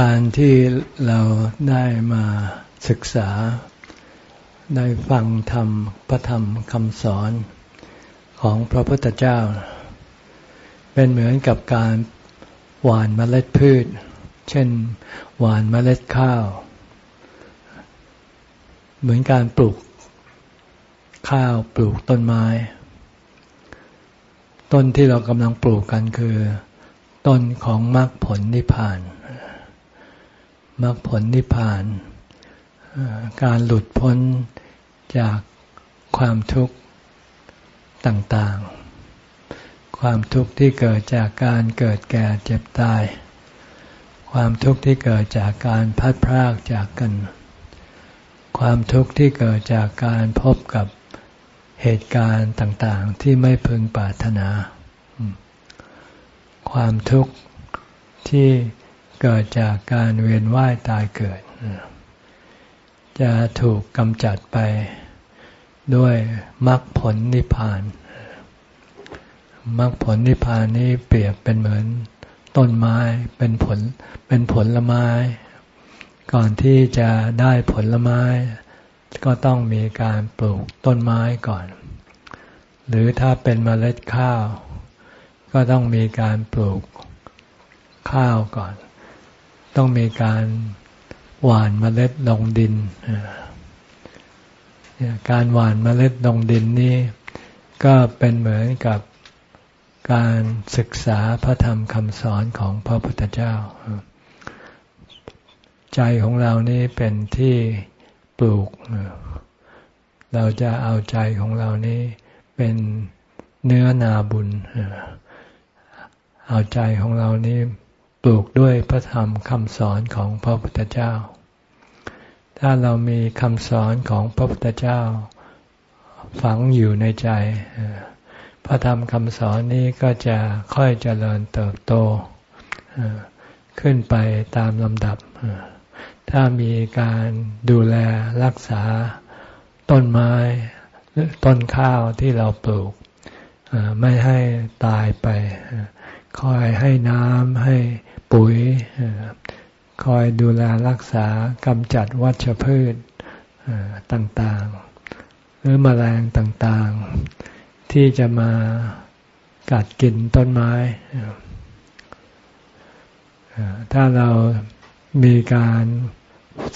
การที่เราได้มาศึกษา ได้ฟังธรรมพระธรรมคำสอนของพระพุทธเจ้า เป็นเหมือนกับการหว่านเมล็ดพืช เช่น หว่านเมล็ดข้าว เหมือนการปลูกข้าวปลูกต้นไม้ ต้นที่เรากำลังปลูกกันคือ ต้นของมรรคผลนิพพาน มรรคผลนิพพาน การหลุดพ้นจากความทุกข์ต่างๆ ความทุกข์ที่เกิดจากการเกิดแก่เจ็บตาย ความทุกข์ที่เกิดจากการพัดพรากจากกัน ความทุกข์ที่เกิดจากการพบกับเหตุการณ์ต่างๆ ที่ไม่พึงปรารถนา ความทุกข์ที่ เกิดจากการเวียนว่ายตายเกิด จะถูกกำจัดไปด้วยมรรคผลนิพพานมรรคผลนิพพานนี้เปรียบเป็นเหมือนต้นไม้เป็นผลเป็นผลไม้ ก่อนที่จะได้ผลไม้ ก็ต้องมีการปลูกต้นไม้ก่อน หรือถ้าเป็นเมล็ดข้าว ก็ต้องมีการปลูกข้าวก่อน ต้องมีการหว่านเมล็ดลงดิน การหว่านเมล็ดลงดินนี่ก็เป็นเหมือนกับการศึกษาพระธรรมคำสอนของพระพุทธเจ้า ใจของเรานี่เป็นที่ปลูก เราจะเอาใจของเรานี่เป็นเนื้อนาบุญ เอาใจของเรานี่ ปลูกด้วยพระธรรมคำสอนของพระพุทธเจ้า ถ้าเรามีคำสอนของพระพุทธเจ้า ฝังอยู่ในใจ พระธรรมคำสอนนี้ก็จะค่อยเจริญเติบโต ขึ้นไปตามลำดับ ถ้ามีการดูแลรักษาต้นไม้ต้นข้าวที่เราปลูก ไม่ให้ตายไปคอยให้น้ำให้ ปุ๋ย คอยดูแลรักษากำจัดวัชพืชต่างๆ หรือมแมลงต่างๆ ที่จะมากัดกินต้นไม้ ถ้าเรามีการ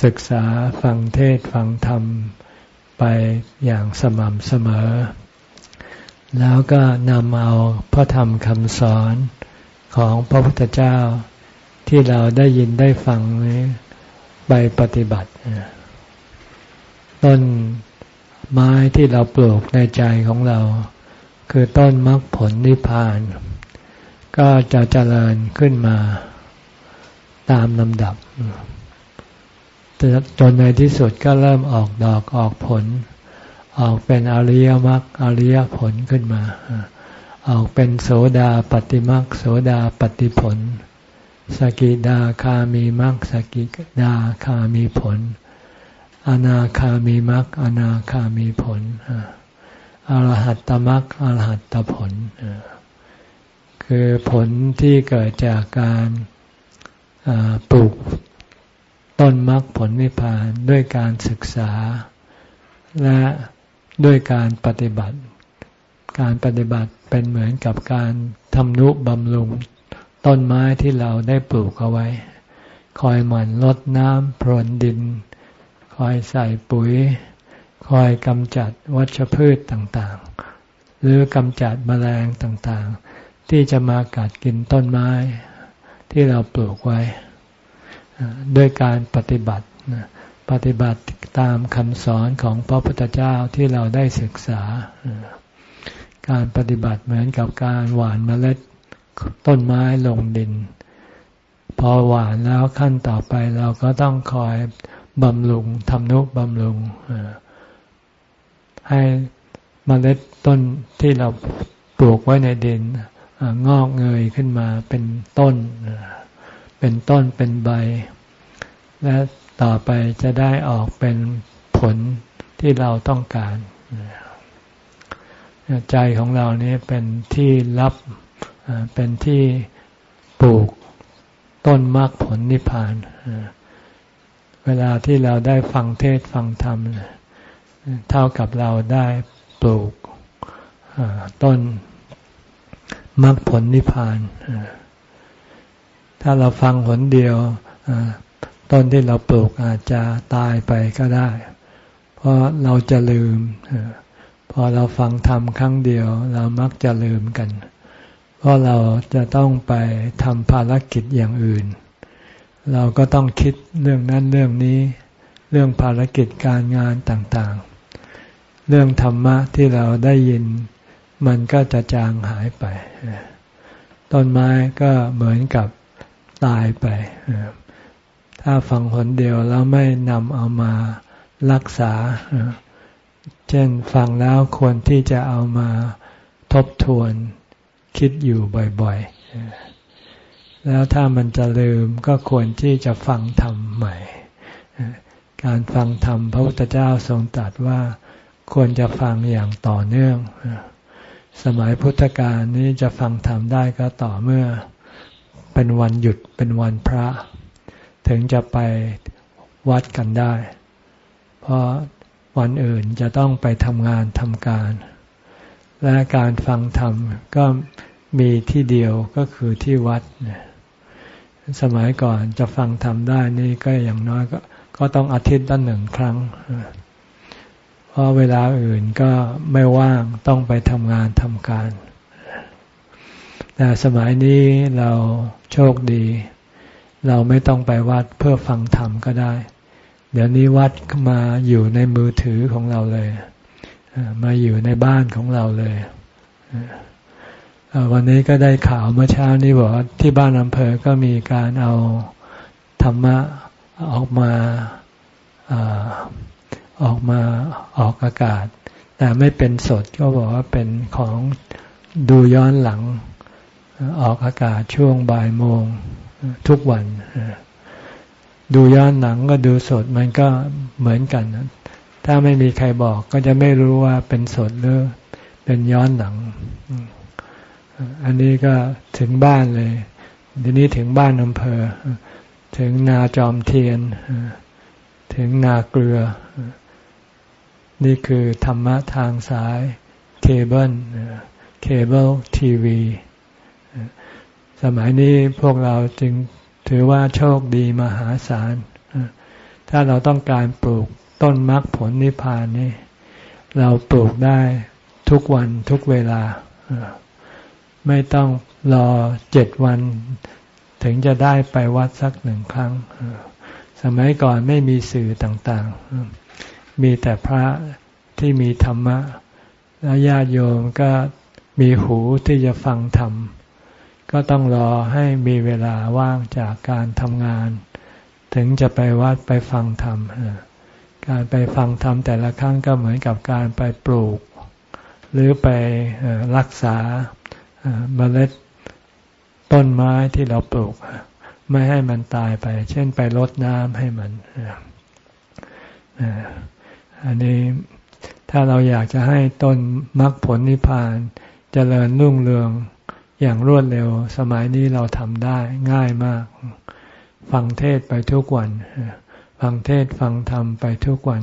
ศึกษาฟังเทศฟังธรรมไปอย่างสม่ำเสมอ แล้วก็นำเอาพระธรรมคำสอนของพระพุทธเจ้า ที่เราได้ยินได้ฟังนี้ไปปฏิบัติต้นไม้ที่เราปลูกในใจของเรา คือต้นมรรคผลนิพพาน ก็จะเจริญขึ้นมาตามลำดับจนในที่สุดก็เริ่มออกดอกออกผล ออกเป็นอริยมรรคอริยผลขึ้นมา ออกเป็นโสดาปฏิมรรคโสดาปฏิผล สกิดาคามีมรรคสกิดาคามีผล อนาคามีมรรคอนาคามีผลอรหัตตมรรคอรหัตตผล คือผลที่เกิดจากการปลูกต้นมรรคผลนิพพานด้วยการศึกษา และด้วยการปฏิบัติ การปฏิบัติเป็นเหมือนกับการทำนุบำรุง ต้นไม้ที่เราได้ปลูกเอาไว้ คอยหมั่นลดน้ำพรวนดิน คอยใส่ปุ๋ย คอยกำจัดวัชพืชต่างๆ หรือกำจัดแมลงต่างๆ ที่จะมากัดกินต้นไม้ ที่เราปลูกไว้ ด้วยการปฏิบัติปฏิบัติตามคำสอนของพระพุทธเจ้าที่เราได้ศึกษา การปฏิบัติเหมือนกับการหว่านเมล็ด ต้นไม้ลงดิน พอหวานแล้วขั้นต่อไปเราก็ต้องคอยบำรุงทำนุบำรุงให้มเมล็ดต้นที่เราปลูกไว้ในดินงอกเงยขึ้นมาเป็นต้น เป็นต้นเป็นใบ และต่อไปจะได้ออกเป็นผลที่เราต้องการ ใจของเรานี้เป็นที่รับ เป็นที่ปลูกต้นมรรคผลนิพพาน เวลาที่เราได้ฟังเทศฟังธรรม เท่ากับเราได้ปลูกต้นมรรคผลนิพพาน ถ้าเราฟังหนเดียว ต้นที่เราปลูกอาจจะตายไปก็ได้ เพราะเราจะลืม พอเราฟังธรรมครั้งเดียว เรามักจะลืมกันเพราะเราจะต้องไปทำภารกิจอย่างอื่น เราก็ต้องคิดเรื่องนั้นเรื่องนี้ เรื่องภารกิจการงานต่างๆ เรื่องธรรมะที่เราได้ยิน มันก็จะจางหายไป ต้นไม้ก็เหมือนกับตายไป ถ้าฟังหนเดียวแล้วไม่นำเอามารักษา เช่นฟังแล้วควรที่จะเอามาทบทวน คิดอยู่บ่อยๆ แล้วถ้ามันจะลืมก็ควรที่จะฟังธรรมใหม่ การฟังธรรมพระพุทธเจ้าทรงตรัสว่าควรจะฟังอย่างต่อเนื่อง สมัยพุทธกาลนี้จะฟังธรรมได้ก็ต่อเมื่อเป็นวันหยุดเป็นวันพระ ถึงจะไปวัดกันได้ เพราะวันอื่นจะต้องไปทำงานทำการ และการฟังธรรมก็มีที่เดียวก็คือที่วัด สมัยก่อนจะฟังธรรมได้นี่ก็อย่างน้อยก็ก็ต้องอาทิตย์ละหนึ่งครั้ง เพราะเวลาอื่นก็ไม่ว่างต้องไปทำงานทำการ แต่สมัยนี้เราโชคดี เราไม่ต้องไปวัดเพื่อฟังธรรมก็ได้ เดี๋ยวนี้วัดมาอยู่ในมือถือของเราเลย มาอยู่ในบ้านของเราเลยวันนี้ก็ได้ข่าวเมื่อเช้านี้บอกว่าที่บ้านอำเภอก็มีการเอาธรรมะออกมาออกมาออกอากาศ แต่ไม่เป็นสดก็บอกว่าเป็นของดูย้อนหลังออกอากาศช่วงบ่ายโมงทุกวัน ดูย้อนหนังก็ดูสดมันก็เหมือนกัน ถ้าไม่มีใครบอกก็จะไม่รู้ว่าเป็นสดหรือเป็นย้อนหนัง อันนี้ก็ถึงบ้านเลย ทีนี้ถึงบ้านอำเภอ ถึงนาจอมเทียน ถึงนาเกลือ นี่คือธรรมะทางสายเคเบิลเคเบิลทีวีสมัยนี้พวกเราจึงถือว่าโชคดีมหาศาล ถ้าเราต้องการปลูก ต้นมรรคผลนิพพานนี่เราปลูกได้ทุกวันทุกเวลา ไม่ต้องรอเจ็ดวัน ถึงจะได้ไปวัดสักหนึ่งครั้ง สมัยก่อนไม่มีสื่อต่างๆ มีแต่พระที่มีธรรมะ และญาติโยมก็มีหูที่จะฟังธรรม ก็ต้องรอให้มีเวลาว่างจากการทำงาน ถึงจะไปวัดไปฟังธรรม การไปฟังธรรมแต่ละครั้งก็เหมือนกับการไปปลูก หรือไปรักษาเมล็ดต้นไม้ที่เราปลูก ไม่ให้มันตายไป เช่นไปรดน้ำให้มันอันนี้ถ้าเราอยากจะให้ต้นมรรคผลนิพพานจเจริญรุ่งเรืองอย่างรวดเร็ว สมัยนี้เราทำได้ง่ายมาก ฟังเทศไปทุกวัน ฟังเทศฟังธรรมไปทุกวัน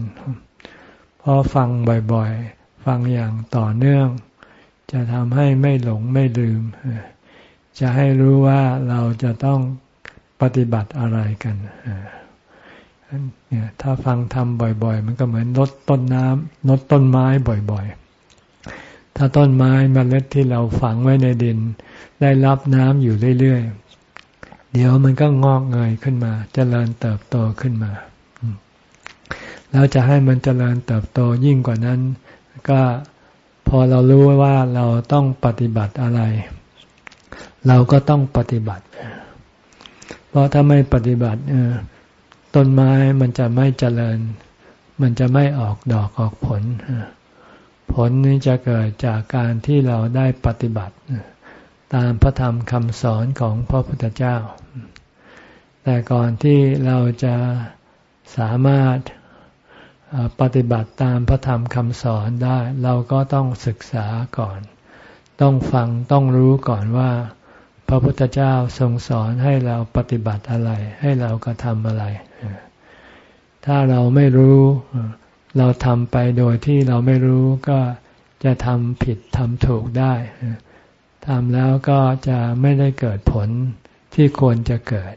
เพราะฟังบ่อยๆ ฟังอย่างต่อเนื่อง จะทำให้ไม่หลงไม่ลืม จะให้รู้ว่าเราจะต้องปฏิบัติอะไรกันเนี่ยถ้าฟังธรรมบ่อย ๆ มันก็เหมือนลดต้นน้ำลดต้นไม้บ่อยๆ ถ้าต้นไม้มเมล็ดที่เราฝังไว้ในดิน ได้รับน้ำอยู่เรื่อยๆ เดี๋ยวมันก็งอกเงยขึ้นมาจเจริญเติบโตขึ้นมา แล้วจะให้มันจเจริญเติบโตยิ่งกว่านั้น ก็พอเรารู้ว่าเราต้องปฏิบัติอะไร เราก็ต้องปฏิบัติ เพราะถ้าไม่ปฏิบัติต้นไม้มันจะไม่เจริญ มันจะไม่ออกดอกออกผล ผลนี้จะเกิดจากการที่เราได้ปฏิบัติ ตามพระธรรมคำสอนของพระพุทธเจ้า แต่ก่อนที่เราจะสามารถปฏิบัติตามพระธรรมคำสอนได้ เราก็ต้องศึกษาก่อน ต้องฟังต้องรู้ก่อนว่า พระพุทธเจ้าทรงสอนให้เราปฏิบัติอะไร ให้เรากระทำอะไร ถ้าเราไม่รู้เราทำไปโดยที่เราไม่รู้ก็จะทำผิดทำถูกได้ ทำแล้วก็จะไม่ได้เกิดผลที่ควรจะเกิด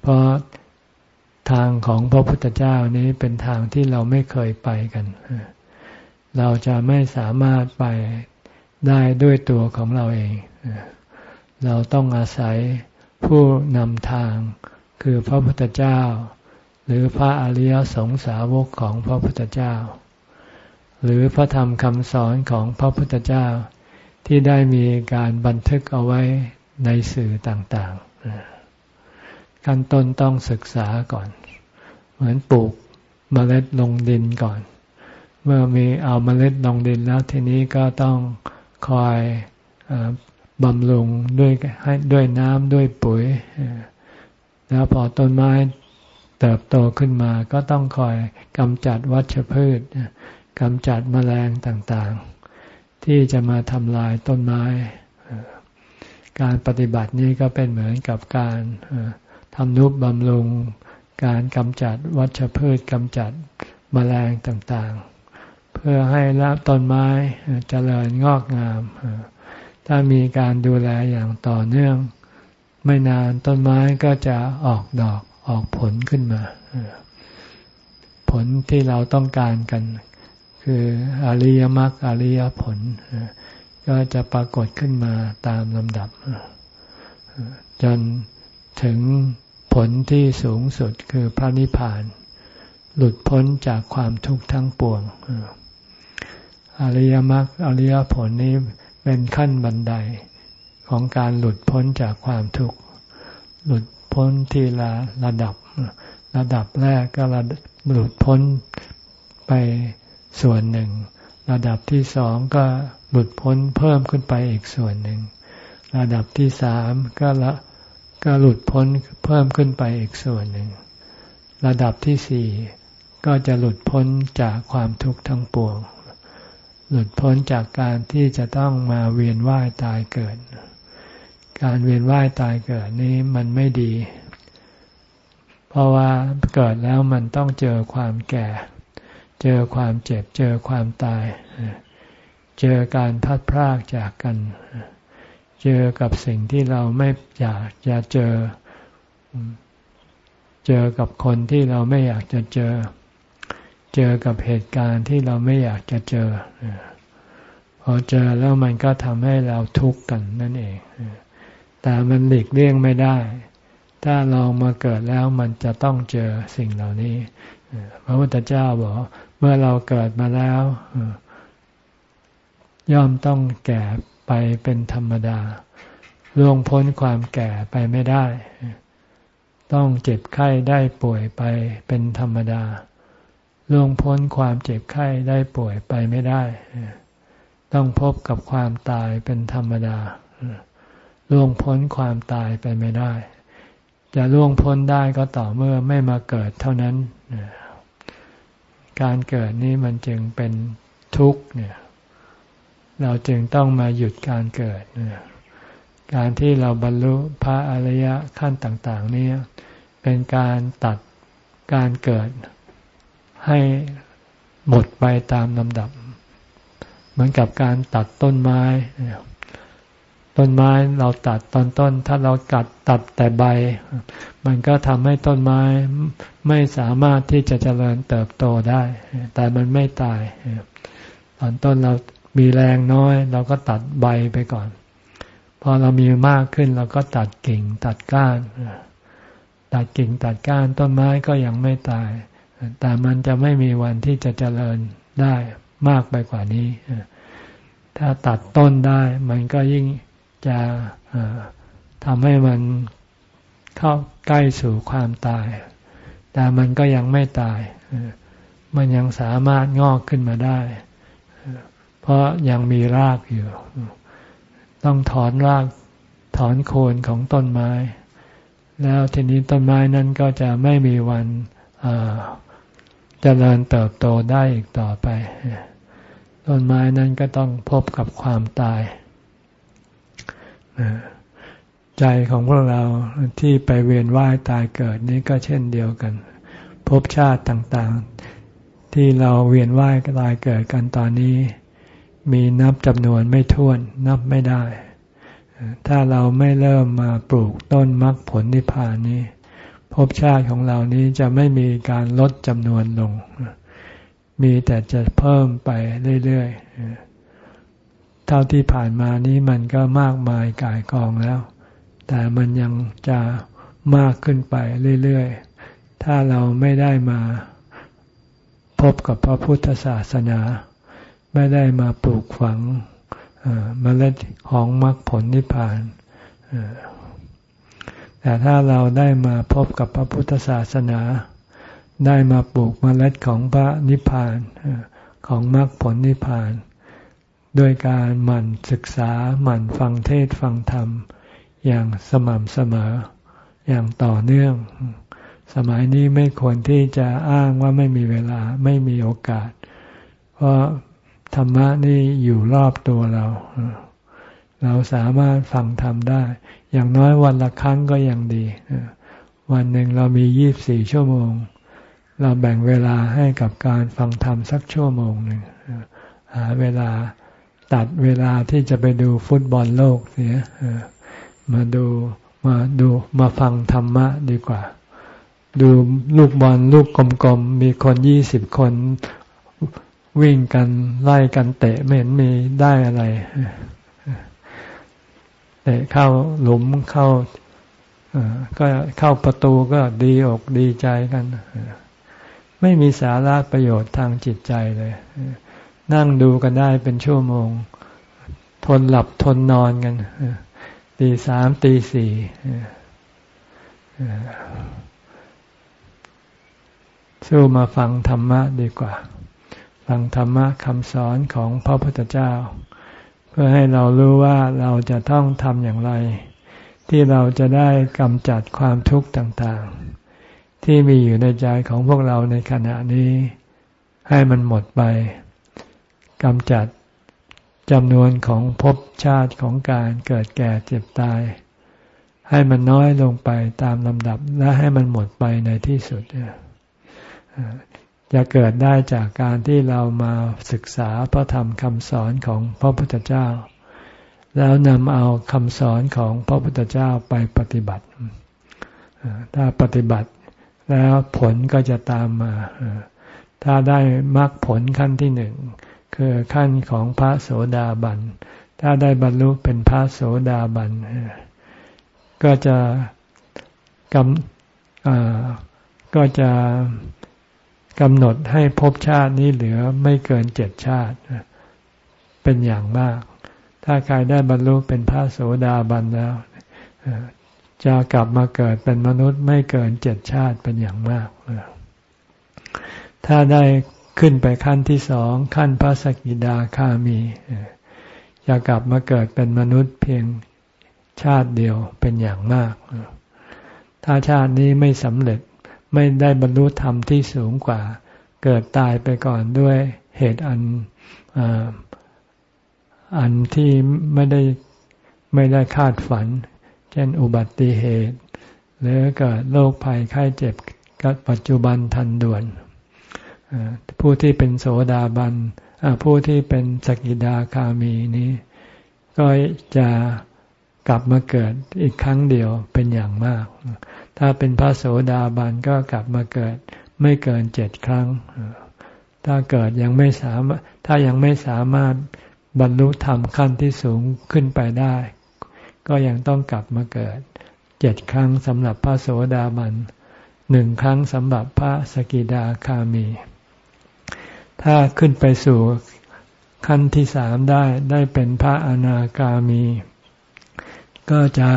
เพราะทางของพระพุทธเจ้านี้เป็นทางที่เราไม่เคยไปกัน เราจะไม่สามารถไปได้ด้วยตัวของเราเอง เราต้องอาศัยผู้นำทางคือพระพุทธเจ้า หรือพระอริยสงสาวกของพระพุทธเจ้า หรือพระธรรมคำสอนของพระพุทธเจ้า ที่ได้มีการบันทึกเอาไว้ในสื่อต่างๆขั้นต้นต้องศึกษาก่อน เหมือนปลูกเมล็ดลงดินก่อน เมื่อมีเอาเมล็ดลงดินแล้วทีนี้ก็ต้องคอยบำรุงด้วยให้ด้วยน้ำด้วยปุ๋ย แล้วพอต้นไม้เติบโตขึ้นมาก็ต้องคอยกำจัดวัชพืชกำจัดแมลงต่างๆ ที่จะมาทำลายต้นไม้ การปฏิบัตินี้ก็เป็นเหมือนกับการทำนุบบำรุง การกำจัดวัชพืชกำจัดแมลงต่างๆ เพื่อให้ละต้นไม้เจริญงอกงาม ถ้ามีการดูแลอย่างต่อเนื่อง ไม่นานต้นไม้ก็จะออกดอกออกผลขึ้นมา ผลที่เราต้องการกัน คืออริยมรรคอริยผล ก็จะปรากฏขึ้นมาตามลำดับ จนถึงผลที่สูงสุดคือพระนิพพาน หลุดพ้นจากความทุกข์ทั้งปวง อริยมรรคอริยผลนี้เป็นขั้นบันไดของการหลุดพ้นจากความทุกข์ หลุดพ้นทีละระดับ ระดับแรกก็ระหลุดพ้นไป ส่วนหนึ่ง ระดับที่สองก็หลุดพ้นเพิ่มขึ้นไปอีกส่วนหนึ่ง ระดับที่สามก็ละก็หลุดพ้นเพิ่มขึ้นไปอีกส่วนหนึ่ง ระดับที่สี่ก็จะหลุดพ้นจากความทุกข์ทั้งปวง หลุดพ้นจากการที่จะต้องมาเวียนว่ายตายเกิด การเวียนว่ายตายเกิดนี้มันไม่ดี เพราะว่าเกิดแล้วมันต้องเจอความแก่ เจอความเจ็บ เจอความตาย เจอการพัดพรากจากกัน เจอกับสิ่งที่เราไม่อยากจะเจอ เจอกับคนที่เราไม่อยากจะเจอ เจอกับเหตุการณ์ที่เราไม่อยากจะเจอ พอเจอแล้วมันก็ทำให้เราทุกข์กันนั่นเอง แต่มันหลีกเลี่ยงไม่ได้ถ้าลองมาเกิดแล้วมันจะต้องเจอสิ่งเหล่านี้ พระพุทธเจ้าบอก เมื่อเราเกิดมาแล้ว ย่อมต้องแก่ไปเป็นธรรมดาล่วงพ้นความแก่ไปไม่ได้ ต้องเจ็บไข้ได้ป่วยไปเป็นธรรมดาล่วงพ้นความเจ็บไข้ได้ป่วยไปไม่ได้ ต้องพบกับความตายเป็นธรรมดาล่วงพ้นความตายไปไม่ได้ จะล่วงพ้นได้ก็ต่อเมื่อไม่มาเกิดเท่านั้น การเกิดนี้มันจึงเป็นทุกข์เนี่ย เราจึงต้องมาหยุดการเกิดการที่เราบรรลุพระอริยะขั้นต่าง ๆ นี้เป็นการตัดการเกิด ให้หมดไปตามลำดับ เหมือนกับการตัดต้นไม้ ต้นไม้เราตัดตอนต้น ถ้าเรากัดตัดแต่ใบ มันก็ทำให้ต้นไม้ไม่สามารถที่จะเจริญเติบโตได้ แต่มันไม่ตาย ตอนต้นเรามีแรงน้อย เราก็ตัดใบไปก่อน พอเรามีมากขึ้นเราก็ตัดกิ่งตัดก้าน ตัดกิ่งตัดก้านต้นไม้ก็ยังไม่ตาย แต่มันจะไม่มีวันที่จะเจริญได้มากไปกว่านี้ ถ้าตัดต้นได้มันก็ยิ่ง จะทำให้มันเข้าใกล้สู่ความตาย แต่มันก็ยังไม่ตาย มันยังสามารถงอกขึ้นมาได้ เพราะยังมีรากอยู่ ต้องถอนรากถอนโคนของต้นไม้ แล้วทีนี้ต้นไม้นั้นก็จะไม่มีวันจเจริญเติบโตได้อีกต่อไป ต้นไม้นั้นก็ต้องพบกับความตาย ใจของพวกเราที่ไปเวียนว่ายตายเกิดนี้ก็เช่นเดียวกัน ภพชาติต่างๆ ที่เราเวียนว่ายตายเกิดกันตอนนี้ มีนับจำนวนไม่ถ้วนนับไม่ได้ ถ้าเราไม่เริ่มมาปลูกต้นมรรคผลนิพพานนี้ภพชาติของเรานี้จะไม่มีการลดจำนวนลง มีแต่จะเพิ่มไปเรื่อยๆ เท่าที่ผ่านมานี้มันก็มากมายกายกองแล้ว แต่มันยังจะมากขึ้นไปเรื่อยๆ ถ้าเราไม่ได้มาพบกับพระพุทธศาสนา ไม่ได้มาปลูกฝังเมล็ดของมรรคผลนิพพานแต่ถ้าเราได้มาพบกับพระพุทธศาสนา ได้มาปลูกมเมล็ดของพระนิพพานของมรรคผลนิพพาน ด้วยการหมั่นศึกษาหมั่นฟังเทศฟังธรรม อย่างสม่ำเสมอ อย่างต่อเนื่อง สมัยนี้ไม่ควรที่จะอ้างว่าไม่มีเวลาไม่มีโอกาส เพราะธรรมะนี่อยู่รอบตัวเรา เราสามารถฟังธรรมได้ อย่างน้อยวันละครั้งก็ยังดี วันหนึ่งเรามียี่บสี่ชั่วโมง เราแบ่งเวลาให้กับการฟังธรรมสักชั่วโมงหนึ่งหาเวลา ตัดเวลาที่จะไปดูฟุตบอลโลกเสียมาดูมาดูมาฟังธรรมะดีกว่า ดูลูกบอลลูกกลมๆ มีคนยี่สิบคนวิ่งกันไล่กันเตะไม่เห็นมีได้อะไรเตะเข้าหลุมเข้าก็เข้าประตูก็ดีอกดีใจกัน ไม่มีสาระประโยชน์ทางจิตใจเลย นั่งดูกันได้เป็นชั่วโมง ทนหลับทนนอนกันตีสามตีสี่สู้มาฟังธรรมะดีกว่า ฟังธรรมะคำสอนของพระพุทธเจ้า เพื่อให้เรารู้ว่าเราจะต้องทำอย่างไร ที่เราจะได้กำจัดความทุกข์ต่างๆ ที่มีอยู่ในใจของพวกเราในขณะนี้ ให้มันหมดไป กำจัดจำนวนของภพชาติของการเกิดแก่เจ็บตาย ให้มันน้อยลงไปตามลำดับและให้มันหมดไปในที่สุดจะเกิดได้จากการที่เรามาศึกษาพระธรรมคำสอนของพระพุทธเจ้า แล้วนำเอาคำสอนของพระพุทธเจ้าไปปฏิบัติ ถ้าปฏิบัติแล้วผลก็จะตามมา ถ้าได้มรรคผลขั้นที่หนึ่ง คือขั้นของพระโสดาบัน ถ้าได้บรรลุเป็นพระโสดาบัน ก็จะกำก็จะกำหนดให้ภพชาตินี้เหลือไม่เกินเจ็ดชาติ เป็นอย่างมาก ถ้าใครได้บรรลุเป็นพระโสดาบันแล้วจะกลับมาเกิดเป็นมนุษย์ไม่เกินเจ็ดชาติเป็นอย่างมาก ถ้าได้ ขึ้นไปขั้นที่สองขั้นพระสกิดาคามีจะกลับมาเกิดเป็นมนุษย์เพียงชาติเดียวเป็นอย่างมาก ถ้าชาตินี้ไม่สำเร็จไม่ได้บรรลุธรรมที่สูงกว่า เกิดตายไปก่อนด้วยเหตุอันอันที่ไม่ได้ไม่ได้คาดฝัน เช่นอุบัติเหตุ หรือเกิดโรคภัยไข้เจ็บกับปัจจุบันทันด่วน ผู้ที่เป็นโสดาบันผู้ที่เป็นสกิดาคามีนี้ ก็จะกลับมาเกิดอีกครั้งเดียวเป็นอย่างมาก ถ้าเป็นพระโสดาบันก็กลับมาเกิดไม่เกินเจ็ดครั้ง ถ้าเกิดยังไม่สามารถถ้ายังไม่สามารถบรรลุธรรมขั้นที่สูงขึ้นไปได้ ก็ยังต้องกลับมาเกิดเจ็ดครั้งสำหรับพระโสดาบันหนึ่งครั้งสำหรับพระสกิดาคามี ถ้าขึ้นไปสู่ขั้นที่สามได้ได้เป็นพระอนาคามี ก็จะ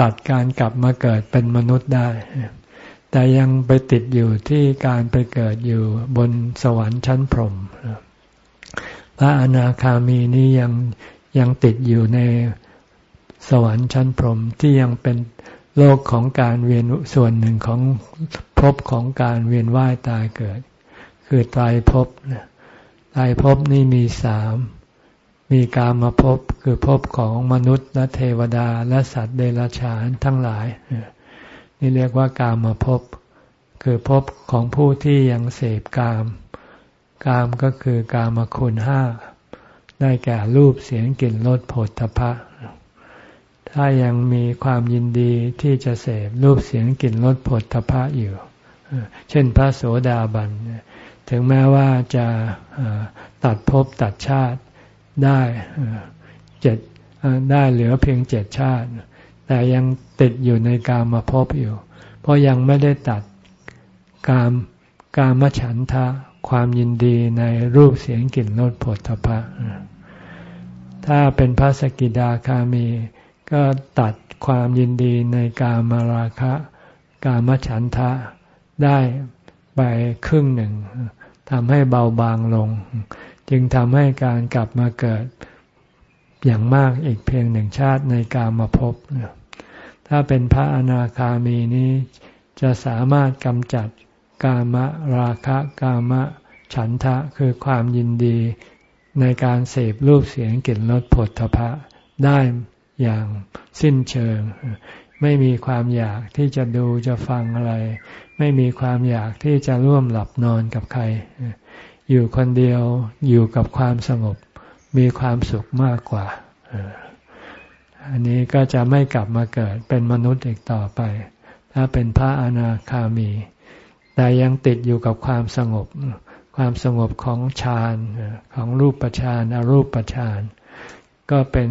ตัดการกลับมาเกิดเป็นมนุษย์ได้ แต่ยังไปติดอยู่ที่การไปเกิดอยู่บนสวรรค์ชั้นพรหมพระอนาคามีนี้ยังยังติดอยู่ในสวรรค์ชั้นพรหมที่ยังเป็นโลกของการเวียนส่วนหนึ่งของภพของการเวียนว่ายตายเกิด คือตายภพตายภพนี่มีสามมีกามาพบคือพบของมนุษย์และเทวดาและสัตว์เดรัจฉานทั้งหลาย นี่เรียกว่ากามาพบคือพบของผู้ที่ยังเสพกาม กามก็คือกามคุณห้าได้แก่รูปเสียงกลิ่นรสผลทพะถ้ายังมีความยินดีที่จะเสพรูปเสียงกลิ่นรสผลทพะอยู่ เช่นพระโสดาบัน ถึงแม้ว่าจะตัดภพตัดชาติได้เจ็ดได้เหลือเพียงเจ็ดชาติ แต่ยังติดอยู่ในกามาพบอยู่ เพราะยังไม่ได้ตัดกามกามฉันทะความยินดีในรูปเสียงกลิ่นรสผลทพะถ้าเป็นพระสกิดาคามี ก็ตัดความยินดีในกามราคะ กามฉันทะได้ ไปครึ่งหนึ่งทำให้เบาบางลง จึงทำให้การกลับมาเกิดอย่างมากอีกเพียงหนึ่งชาติในกามาพบถ้าเป็นพระอนาคามีนี้ จะสามารถกำจัดกามราคะกามฉันทะคือความยินดีในการเสพรูปเสียงกลิ่นรสผลทพะได้อย่างสิ้นเชิง ไม่มีความอยากที่จะดูจะฟังอะไร ไม่มีความอยากที่จะร่วมหลับนอนกับใคร อยู่คนเดียวอยู่กับความสงบ มีความสุขมากกว่าอันนี้ก็จะไม่กลับมาเกิดเป็นมนุษย์อีกต่อไป ถ้าเป็นพระอนาคามี แต่ยังติดอยู่กับความสงบ ความสงบของฌานของรูปฌานอรูปฌานก็เป็น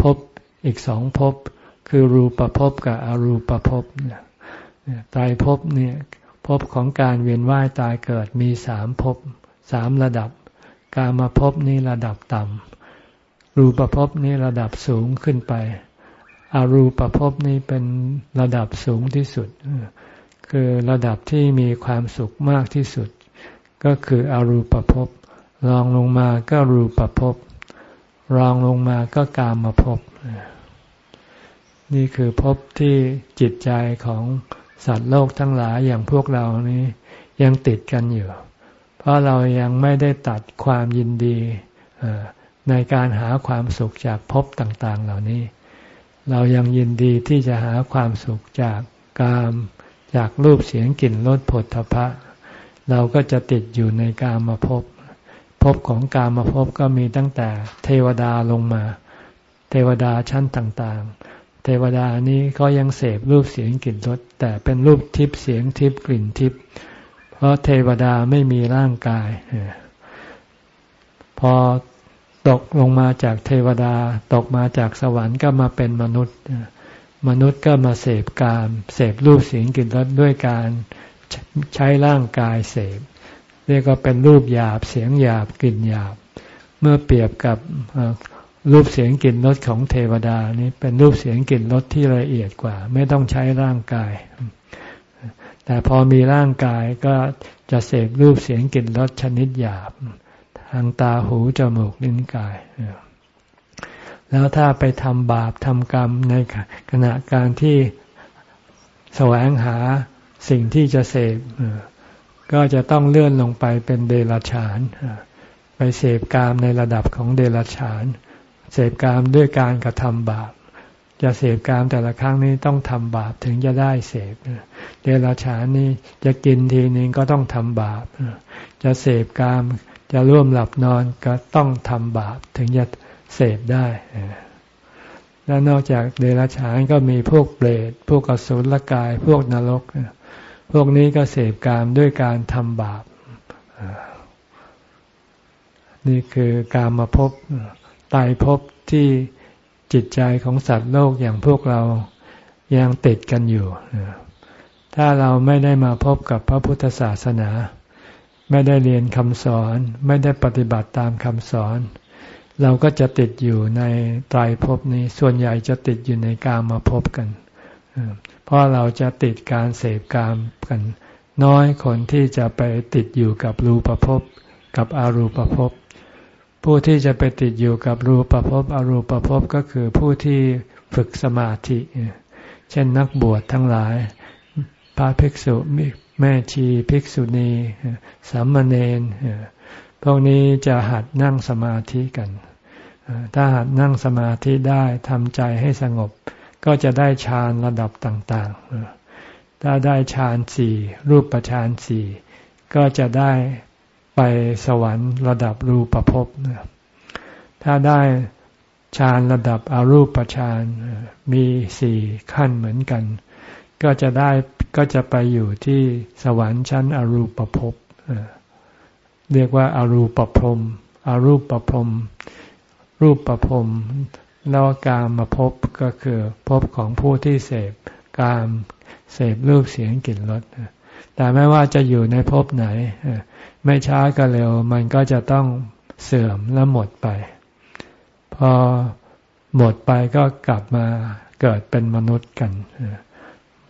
ภพอีกสองภพ คือรูปภพกับอรูปภพตายภพเนี่ยภพของการเวียนว่ายตายเกิดมีสามภพสามระดับ กามาภพนี่ระดับต่ำรูปภพนี่ระดับสูงขึ้นไป อรูปภพนี่เป็นระดับสูงที่สุด คือระดับที่มีความสุขมากที่สุด ก็คืออรูปภพรองลงมาก็รูปภพรองลงมาก็กามภพ นี่คือภพที่จิตใจของสัตว์โลกทั้งหลายอย่างพวกเรานี้ยังติดกันอยู่ เพราะเรายังไม่ได้ตัดความยินดีในการหาความสุขจากภพต่าง ๆ เหล่านี้ เรายังยินดีที่จะหาความสุขจากกามจากรูปเสียงกลิ่นรสผลทพะ เราก็จะติดอยู่ในกามาพภพของกามาภพก็มีตั้งแต่เทวดาลงมา เทวดาชั้นต่างๆ เทวดานี้ก็ยังเสพรูปเสียงกลิ่นรสแต่เป็นรูปทิพย์เสียงทิพย์กลิ่นทิพย์เพราะเทวดาไม่มีร่างกายพอตกลงมาจากเทวดา ตกมาจากสวรรค์ก็มาเป็นมนุษย์ มนุษย์ก็มาเสพกามเสพรูปเสียงกลิ่นรสด้วยการใช้ร่างกายเสพเรียกว่าเป็นรูปหยาบเสียงหยาบกลิ่นหยาบ เมื่อเปรียบกับ รูปเสียงกลิ่นรสของเทวดานี้เป็นรูปเสียงกลิ่นรสที่ละเอียดกว่า ไม่ต้องใช้ร่างกาย แต่พอมีร่างกายก็จะเสพรูปเสียงกลิ่นรสชนิดหยาบ ทางตาหูจมูกลิ้นกาย แล้วถ้าไปทำบาปทำกรรมในขณะการที่แสวงหาสิ่งที่จะเสพก็จะต้องเลื่อนลงไปเป็นเดรัจฉาน ไปเสพกามในระดับของเดรัจฉานเเสพกามด้วยการกระทำบาป จะเสพกามแต่ละครั้งนี้ต้องทำบาปถึงจะได้เสพเดรัจฉานนี้จะกินทีนึงก็ต้องทำบาป จะเสพกามจะร่วมหลับนอนก็ต้องทำบาปถึงจะเสพได้แล้วนอกจากเดรัจฉานก็มีพวกเปรต พวกอสุรกาย พวกนรก พวกนี้ก็เสพกามด้วยการทำบาป นี่คือการมาพบ ตายพบที่จิตใจของสัตว์โลกอย่างพวกเรายังติดกันอยู่ ถ้าเราไม่ได้มาพบกับพระพุทธศาสนา ไม่ได้เรียนคำสอน ไม่ได้ปฏิบัติตามคำสอน เราก็จะติดอยู่ในตายภพนี้ ส่วนใหญ่จะติดอยู่ในกามมาพบกัน เพราะเราจะติดการเสพกามกัน น้อยคนที่จะไปติดอยู่กับรูปภพกับอรูปภพ ผู้ที่จะไปติดอยู่กับรูปภพอรูปภพก็คือผู้ที่ฝึกสมาธิ เช่นนักบวชทั้งหลาย พระภิกษุแม่ชีภิกษุณีสามเณรพวกนี้จะหัดนั่งสมาธิกัน ถ้าหากนั่งสมาธิได้ทำใจให้สงบ ก็จะได้ฌานระดับต่างๆ ถ้าได้ฌานสี่รูปฌานสี่ก็จะได้ ไปสวรรค์ระดับรูปภพถ้าได้ฌานระดับอรูปฌานมีสี่ขั้นเหมือนกัน ก็จะได้ก็จะไปอยู่ที่สวรรค์ชั้นอรูปภพเรียกว่าอารูปภพอารูปภพรูปประพรมแล้วกามมาพบก็คือพบของผู้ที่เสพกามเสพรูปเสียงกลิ่นรสแต่ไม่ว่าจะอยู่ในภพไหน ไม่ช้าก็เร็ว มันก็จะต้องเสื่อมและหมดไป พอหมดไปก็กลับมาเกิดเป็นมนุษย์กัน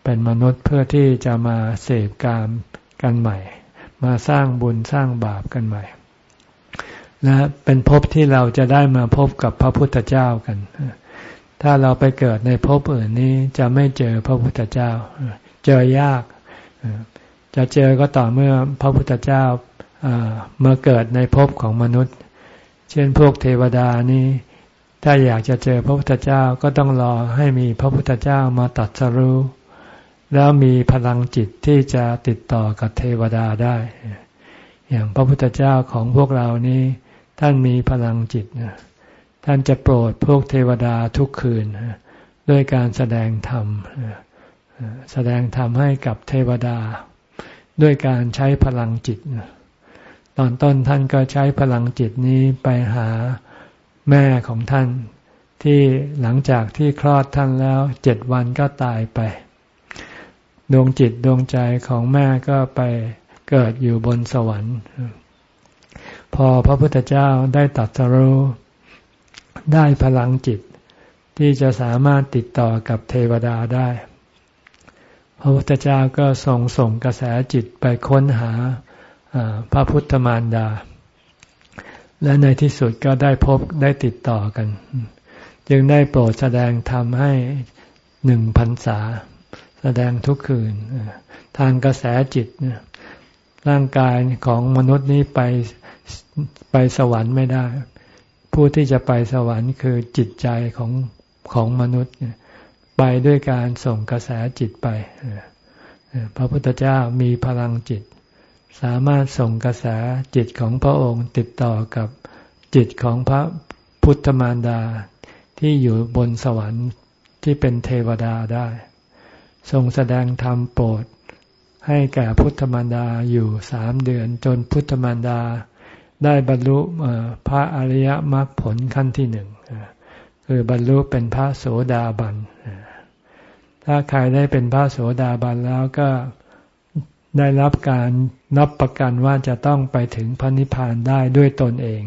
เป็นมนุษย์เพื่อที่จะมาเสพกามกันใหม่ มาสร้างบุญสร้างบาปกันใหม่ และเป็นภพที่เราจะได้มาพบกับพระพุทธเจ้ากัน ถ้าเราไปเกิดในภพอื่นนี้จะไม่เจอพระพุทธเจ้า เจอยาก จะเจอก็ต่อเมื่อพระพุทธเจ้า มื่อเกิดในภพของมนุษย์ เช่นพวกเทวดานี้ ถ้าอยากจะเจอพระพุทธเจ้าก็ต้องรอให้มีพระพุทธเจ้ามาตัดสรู้แล้วมีพลังจิตที่จะติดต่อกับเทวดาได้ อย่างพระพุทธเจ้าของพวกเรานี้ท่านมีพลังจิตท่านจะโปรดพวกเทวดาทุกคืนด้วยการแสดงธรรมแสดงธรรมให้กับเทวดา ด้วยการใช้พลังจิต ตอนต้นท่านก็ใช้พลังจิตนี้ไปหาแม่ของท่าน ที่หลังจากที่คลอดท่านแล้วเจ็ดวันก็ตายไป ดวงจิตดวงใจของแม่ก็ไปเกิดอยู่บนสวรรค์ พอพระพุทธเจ้าได้ตัดสรู้ได้พลังจิตที่จะสามารถติดต่อกับเทวดาได้ พระพุทธเจ้าก็ส่งส่งกระแสจิตไปค้นหา พระพุทธมารดา และในที่สุดก็ได้พบได้ติดต่อกัน จึงได้โปรดแสดงธรรมให้หนึ่งพันษา แสดงทุกคืน ทางกระแสจิตร่างกายของมนุษย์นี้ไปไปสวรรค์ไม่ได้ ผู้ที่จะไปสวรรค์คือจิตใจของของมนุษย์ ไปด้วยการส่งกระแสจิตไป พระพุทธเจ้ามีพลังจิต สามารถส่งกระแสจิตของพระองค์ติดต่อกับจิตของพระพุทธมารดาที่อยู่บนสวรรค์ที่เป็นเทวดาได้ทรงแสดงธรรมโปรด ให้แก่พุทธมารดาอยู่สามเดือน จนพุทธมารดา ได้บรรลุพระอริยมรรคผลขั้นที่หนึ่งคือบรรลุเป็นพระโสดาบันถ้าใครได้เป็นพระโสดาบันแล้วก็ ได้รับการนับประกันว่าจะต้องไปถึงพระนิพพานได้ด้วยตนเอง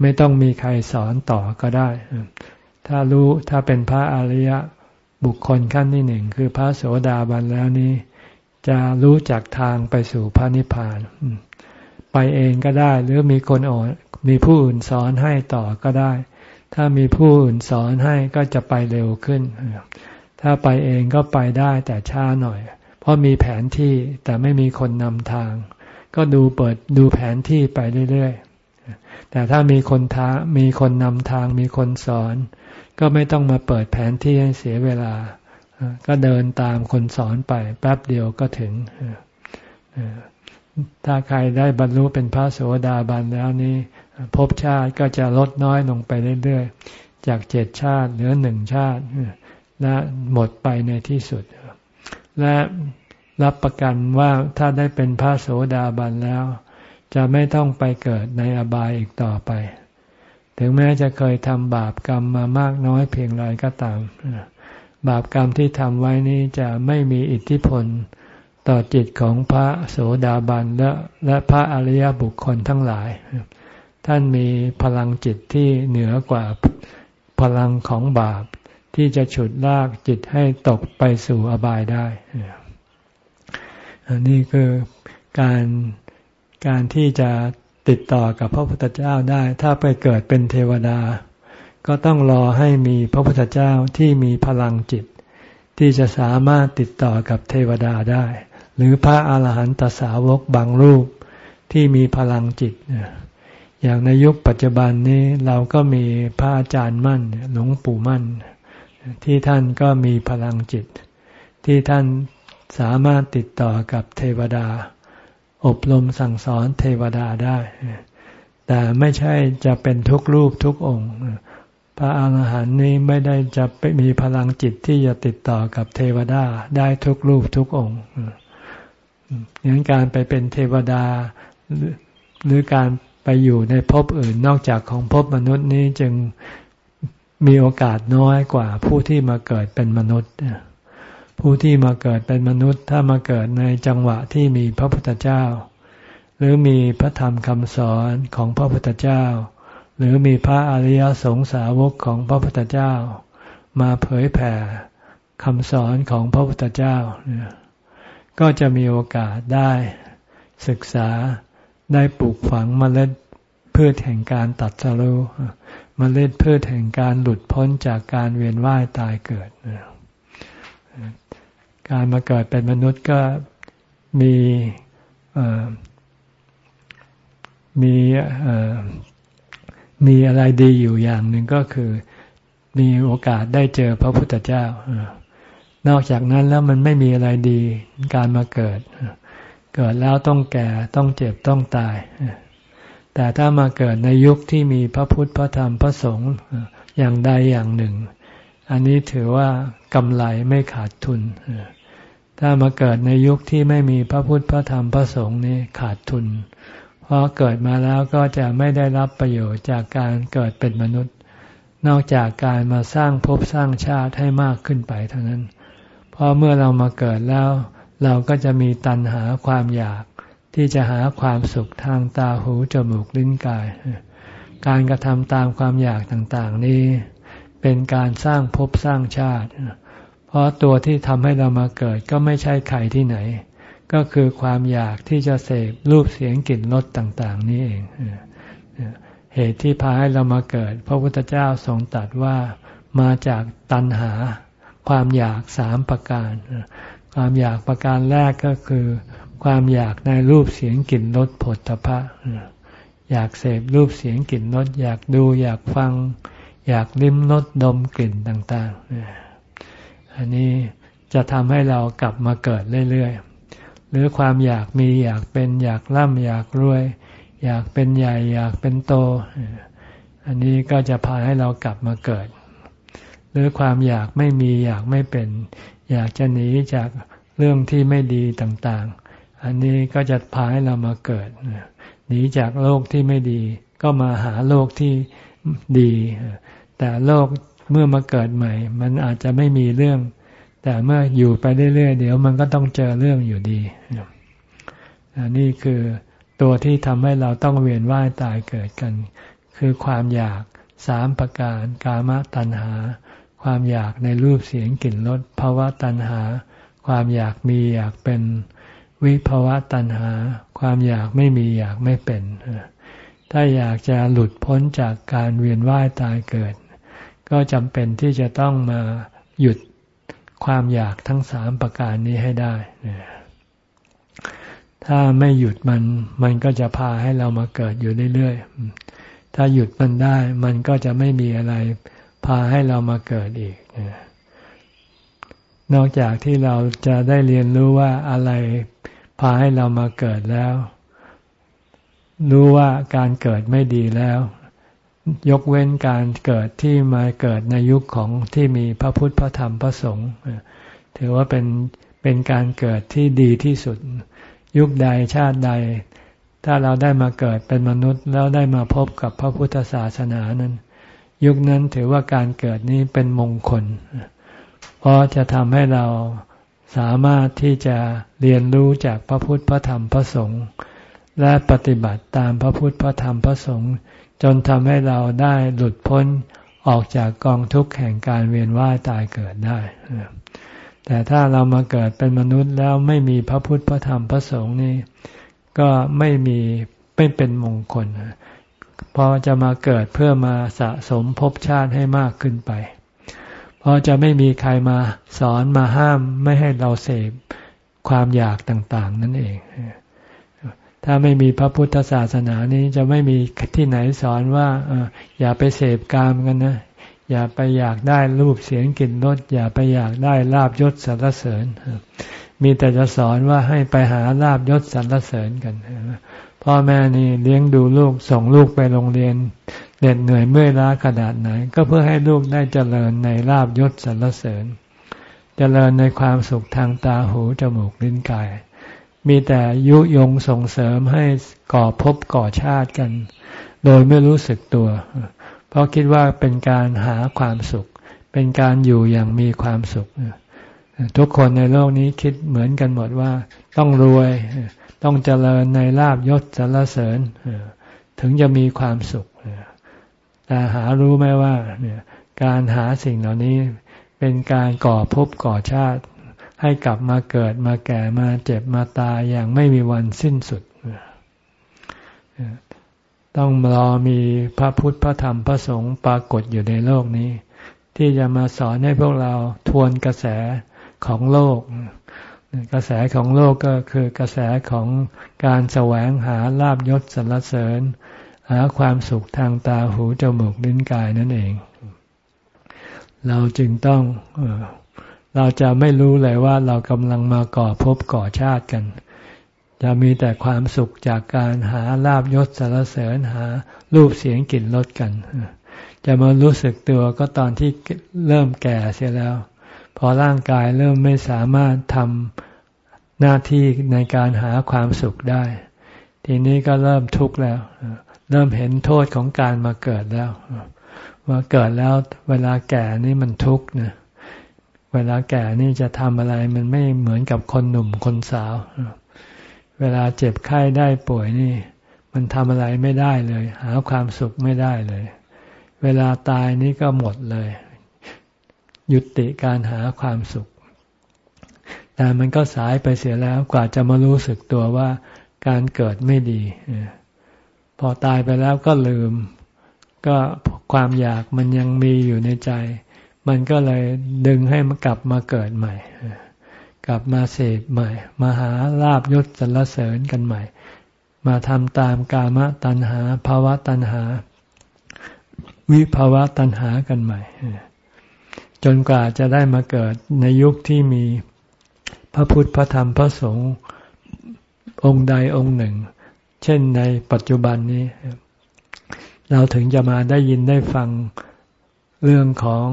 ไม่ต้องมีใครสอนต่อก็ได้ ถ้ารู้ถ้าเป็นพระอริยบุคคลขั้นที่หนึ่งคือพระโสดาบันแล้วนี้ จะรู้จักทางไปสู่พระนิพพาน ไปเองก็ได้ หรือมีคนอ่อนมีผู้อื่นสอนให้ต่อก็ได้ ถ้ามีผู้อื่นสอนให้ก็จะไปเร็วขึ้น ถ้าไปเองก็ไปได้แต่ช้าหน่อย เพราะมีแผนที่แต่ไม่มีคนนำทาง ก็ดูเปิดดูแผนที่ไปเรื่อยๆ แต่ถ้ามีคนท้ามีคนนำทางมีคนสอน ก็ไม่ต้องมาเปิดแผนที่ให้เสียเวลา ก็เดินตามคนสอนไปแป๊บเดียวก็ถึง ถ้าใครได้บรรลุเป็นพระโสดาบันแล้วนี้ภพชาติก็จะลดน้อยลงไปเรื่อยๆ จากเจ็ดชาติเหลือหนึ่งชาติและหมดไปในที่สุด และรับประกันว่าถ้าได้เป็นพระโสดาบันแล้ว จะไม่ต้องไปเกิดในอบายอีกต่อไป ถึงแม้จะเคยทำบาปกรรมมามากน้อยเพียงไรก็ตาม บาปกรรมที่ทำไว้นี้จะไม่มีอิทธิพลต่อจิตของพระโสดาบันและและพระอริยบุคคลทั้งหลาย ท่านมีพลังจิตที่เหนือกว่าพลังของบาป ที่จะฉุดลากจิตให้ตกไปสู่อบายได้อันนี้คือการการที่จะติดต่อกับพระพุทธเจ้าได้ ถ้าไปเกิดเป็นเทวดา ก็ต้องรอให้มีพระพุทธเจ้าที่มีพลังจิต ที่จะสามารถติดต่อกับเทวดาได้ หรือพระอาหารหันตสาวกบางรูปที่มีพลังจิต อย่างในยุคปัจจุบันนี้เราก็มีพระอาจารย์มั่นหลวงปู่มั่น ที่ท่านก็มีพลังจิต ที่ท่านสามารถติดต่อกับเทวดา อบรมสั่งสอนเทวดาได้ แต่ไม่ใช่จะเป็นทุกรูปทุกองค์ พระอาหารหันต์นี้ไม่ได้จะมีพลังจิตที่จะติดต่อกับเทวดาได้ทุกรูปทุกองค์อย่างการไปเป็นเทวดา หรือการไปอยู่ในภพอื่นนอกจากของภพมนุษย์นี้จึง มีโอกาสน้อยกว่าผู้ที่มาเกิดเป็นมนุษย์ ผู้ที่มาเกิดเป็นมนุษย์ ถ้ามาเกิดในจังหวะที่มีพระพุทธเจ้า หรือมีพระธรรมคำสอนของพระพุทธเจ้า หรือมีพระอริยสงสาวกของพระพุทธเจ้า มาเผยแผ่คำสอนของพระพุทธเจ้า ก็จะมีโอกาสได้ศึกษาได้ปลูกฝังมเมล็ดพืชแห่งการตัดสรู้ มเมล็ดพืชแห่งการหลุดพ้นจากการเวียนว่ายตายเกิด การมาเกิดเป็นมนุษย์ก็มีมีมีอะไรดีอยู่อย่างหนึ่งก็คือมีโอกาสได้เจอพระพุทธเจ้านอกจากนั้นแล้วมันไม่มีอะไรดีการมาเกิด เกิดแล้วต้องแก่ต้องเจ็บต้องตาย แต่ถ้ามาเกิดในยุคที่มีพระพุทธพระธรรมพระสงฆ์อย่างใดอย่างหนึ่ง อันนี้ถือว่ากำไรไม่ขาดทุน ถ้ามาเกิดในยุคที่ไม่มีพระพุทธพระธรรมพระสงฆ์นี่ขาดทุน เพราะเกิดมาแล้วก็จะไม่ได้รับประโยชน์จากการเกิดเป็นมนุษย์ นอกจากการมาสร้างภพสร้างชาติให้มากขึ้นไปเท่านั้น เพราะเมื่อเรามาเกิดแล้ว เราก็จะมีตัณหาความอยาก ที่จะหาความสุขทางตาหูจมูกลิ้นกาย การกระทำตามความอยากต่างๆ นี้ เป็นการสร้างภพสร้างชาติ เพราะตัวที่ทำให้เรามาเกิดก็ไม่ใช่ใครที่ไหน ก็คือความอยากที่จะเสพรูปเสียงกลิ่นรสต่าง ๆ นี้เองเหตุที่พาให้เรามาเกิด พระพุทธเจ้าทรงตรัสว่ามาจากตัณหา ความอยากสามประการ ความอยากประการแรกก็คือ ความอยากในรูปเสียงกลิ่นรสผลตภะอยากเสพรูปเสียงกลิ่นรสอยากดูอยากฟัง อยากลิ้มรสดมกลิ่นต่างๆ อันนี้จะทำให้เรากลับมาเกิดเรื่อยๆ หรือความอยากมีอยากเป็นอยากร่ำอยากรวย อยากเป็นใหญ่อยากเป็นโต อันนี้ก็จะพาให้เรากลับมาเกิด หรือความอยากไม่มีอยากไม่เป็น อยากจะหนีจากเรื่องที่ไม่ดีต่างๆ อันนี้ก็จะพาให้เรามาเกิดหนีจากโลกที่ไม่ดี ก็มาหาโลกที่ดี แต่โลกเมื่อมาเกิดใหม่ มันอาจจะไม่มีเรื่อง แต่เมื่ออยู่ไปเรื่อยๆเดี๋ยวมันก็ต้องเจอเรื่องอยู่ดีอันนี้คือตัวที่ทำให้เราต้องเวียนว่ายตายเกิดกัน คือความอยากสามประการ กามตัณหา ความอยากในรูปเสียงกลิ่นรสภาวะตัณหา ความอยากมีอยากเป็น วิภาวะตัณหา ความอยากไม่มีอยากไม่เป็น ถ้าอยากจะหลุดพ้นจากการเวียนว่ายตายเกิด ก็จำเป็นที่จะต้องมาหยุดความอยากทั้งสามประการนี้ให้ได้ ถ้าไม่หยุดมัน มันก็จะพาให้เรามาเกิดอยู่เรื่อยๆ ถ้าหยุดมันได้ มันก็จะไม่มีอะไร พาให้เรามาเกิดอีกน นอกจากที่เราจะได้เรียนรู้ว่าอะไรพาให้เรามาเกิดแล้ว รู้ว่าการเกิดไม่ดีแล้ว ยกเว้นการเกิดที่มาเกิดในยุคของที่มีพระพุทธพระธรรมพระสงฆ์ถือว่าเป็นเป็นการเกิดที่ดีที่สุด ยุคใดชาติใด ถ้าเราได้มาเกิดเป็นมนุษย์แล้วได้มาพบกับพระพุทธศาสนานั้น ยุคนั้นถือว่าการเกิดนี้เป็นมงคลเพราะจะทำให้เราสามารถที่จะเรียนรู้จากพระพุทธพระธรรมพระสงฆ์และปฏิบัติตามพระพุทธพระธรรมพระสงฆ์จนทำให้เราได้หลุดพ้นออกจากกองทุกข์แห่งการเวียนว่ายตายเกิดได้ แต่ถ้าเรามาเกิดเป็นมนุษย์แล้วไม่มีพระพุทธพระธรรมพระสงฆ์นี่ก็ไม่มีไม่เป็นมงคลพอจะมาเกิดเพื่อมาสะสมภพชาติให้มากขึ้นไป เพราะจะไม่มีใครมาสอนมาห้ามไม่ให้เราเสพความอยากต่าง ๆ นั่นเอง ถ้าไม่มีพระพุทธศาสนานี้จะไม่มีที่ไหนสอนว่าอย่าไปเสพกามกันนะ อย่าไปอยากได้รูปเสียงกลิ่นรสอย่าไปอยากได้ลาบยศสรรเสริญ มีแต่จะสอนว่าให้ไปหาลาบยศสรรเสริญกันพ่อแม่นี่เลี้ยงดูลูกส่งลูกไปโรงเรียน เหน็ดเหนื่อยเมื่อยล้าขนาดไหน ก็เพื่อให้ลูกได้เจริญในลาบยศสรรเสริญ เจริญในความสุขทางตาหูจมูกลิ้นกาย มีแต่ยุยงส่งเสริมให้ก่อภพก่อชาติกัน โดยไม่รู้สึกตัว เพราะคิดว่าเป็นการหาความสุข เป็นการอยู่อย่างมีความสุข ทุกคนในโลกนี้คิดเหมือนกันหมดว่า ต้องรวย ต้องเจริญในลาบยศสรรเสริญ ถึงจะมีความสุข แต่หารู้ไหมว่าเนี่ยการหาสิ่งเหล่านี้เป็นการก่อภพก่อชาติ ให้กลับมาเกิดมาแก่มาเจ็บมาตายอย่างไม่มีวันสิ้นสุด ต้องรอมีพระพุทธพระธรรมพระสงฆ์ปรากฏอยู่ในโลกนี้ ที่จะมาสอนให้พวกเราทวนกระแสของโลก กระแสของโลกก็คือกระแสของการแสวงหาลาบยศสรรเสริญ หาความสุขทางตาหูจมูกลิ้นกายนั่นเอง เราจึงต้องเราจะไม่รู้เลยว่าเรากำลังมาก่อภพก่อชาติกัน จะมีแต่ความสุขจากการหาลาบยศสรรเสริญหารูปเสียงกลิ่นรสกัน จะมารู้สึกตัวก็ตอนที่เริ่มแก่เสียแล้ว พอร่างกายเริ่มไม่สามารถทำหน้าที่ในการหาความสุขได้ ทีนี้ก็เริ่มทุกข์แล้ว เริ่มเห็นโทษของการมาเกิดแล้ว ว่าเกิดแล้วเวลาแก่นี่มันทุกข์นะเวลาแก่นี่จะทำอะไรมันไม่เหมือนกับคนหนุ่มคนสาว เวลาเจ็บไข้ได้ป่วยนี่ มันทำอะไรไม่ได้เลย หาความสุขไม่ได้เลย เวลาตายนี่ก็หมดเลย ยุติการหาความสุข แต่มันก็สายไปเสียแล้วกว่าจะมารู้สึกตัวว่าการเกิดไม่ดี พอตายไปแล้วก็ลืม ก็ความอยากมันยังมีอยู่ในใจ มันก็เลยดึงให้มันกลับมาเกิดใหม่ กลับมาเสพใหม่ มาหาลาบยศสรรเสริญกันใหม่ มาทำตามกามตัณหาภาวะตัณหา วิภาวะตัณหากันใหม่ จนกว่าจะได้มาเกิดในยุคที่มีพระพุทธพระธรรมพระสงฆ์องค์ใดองค์หนึ่ง เช่นในปัจจุบันนี้ เราถึงจะมาได้ยินได้ฟังเรื่องของ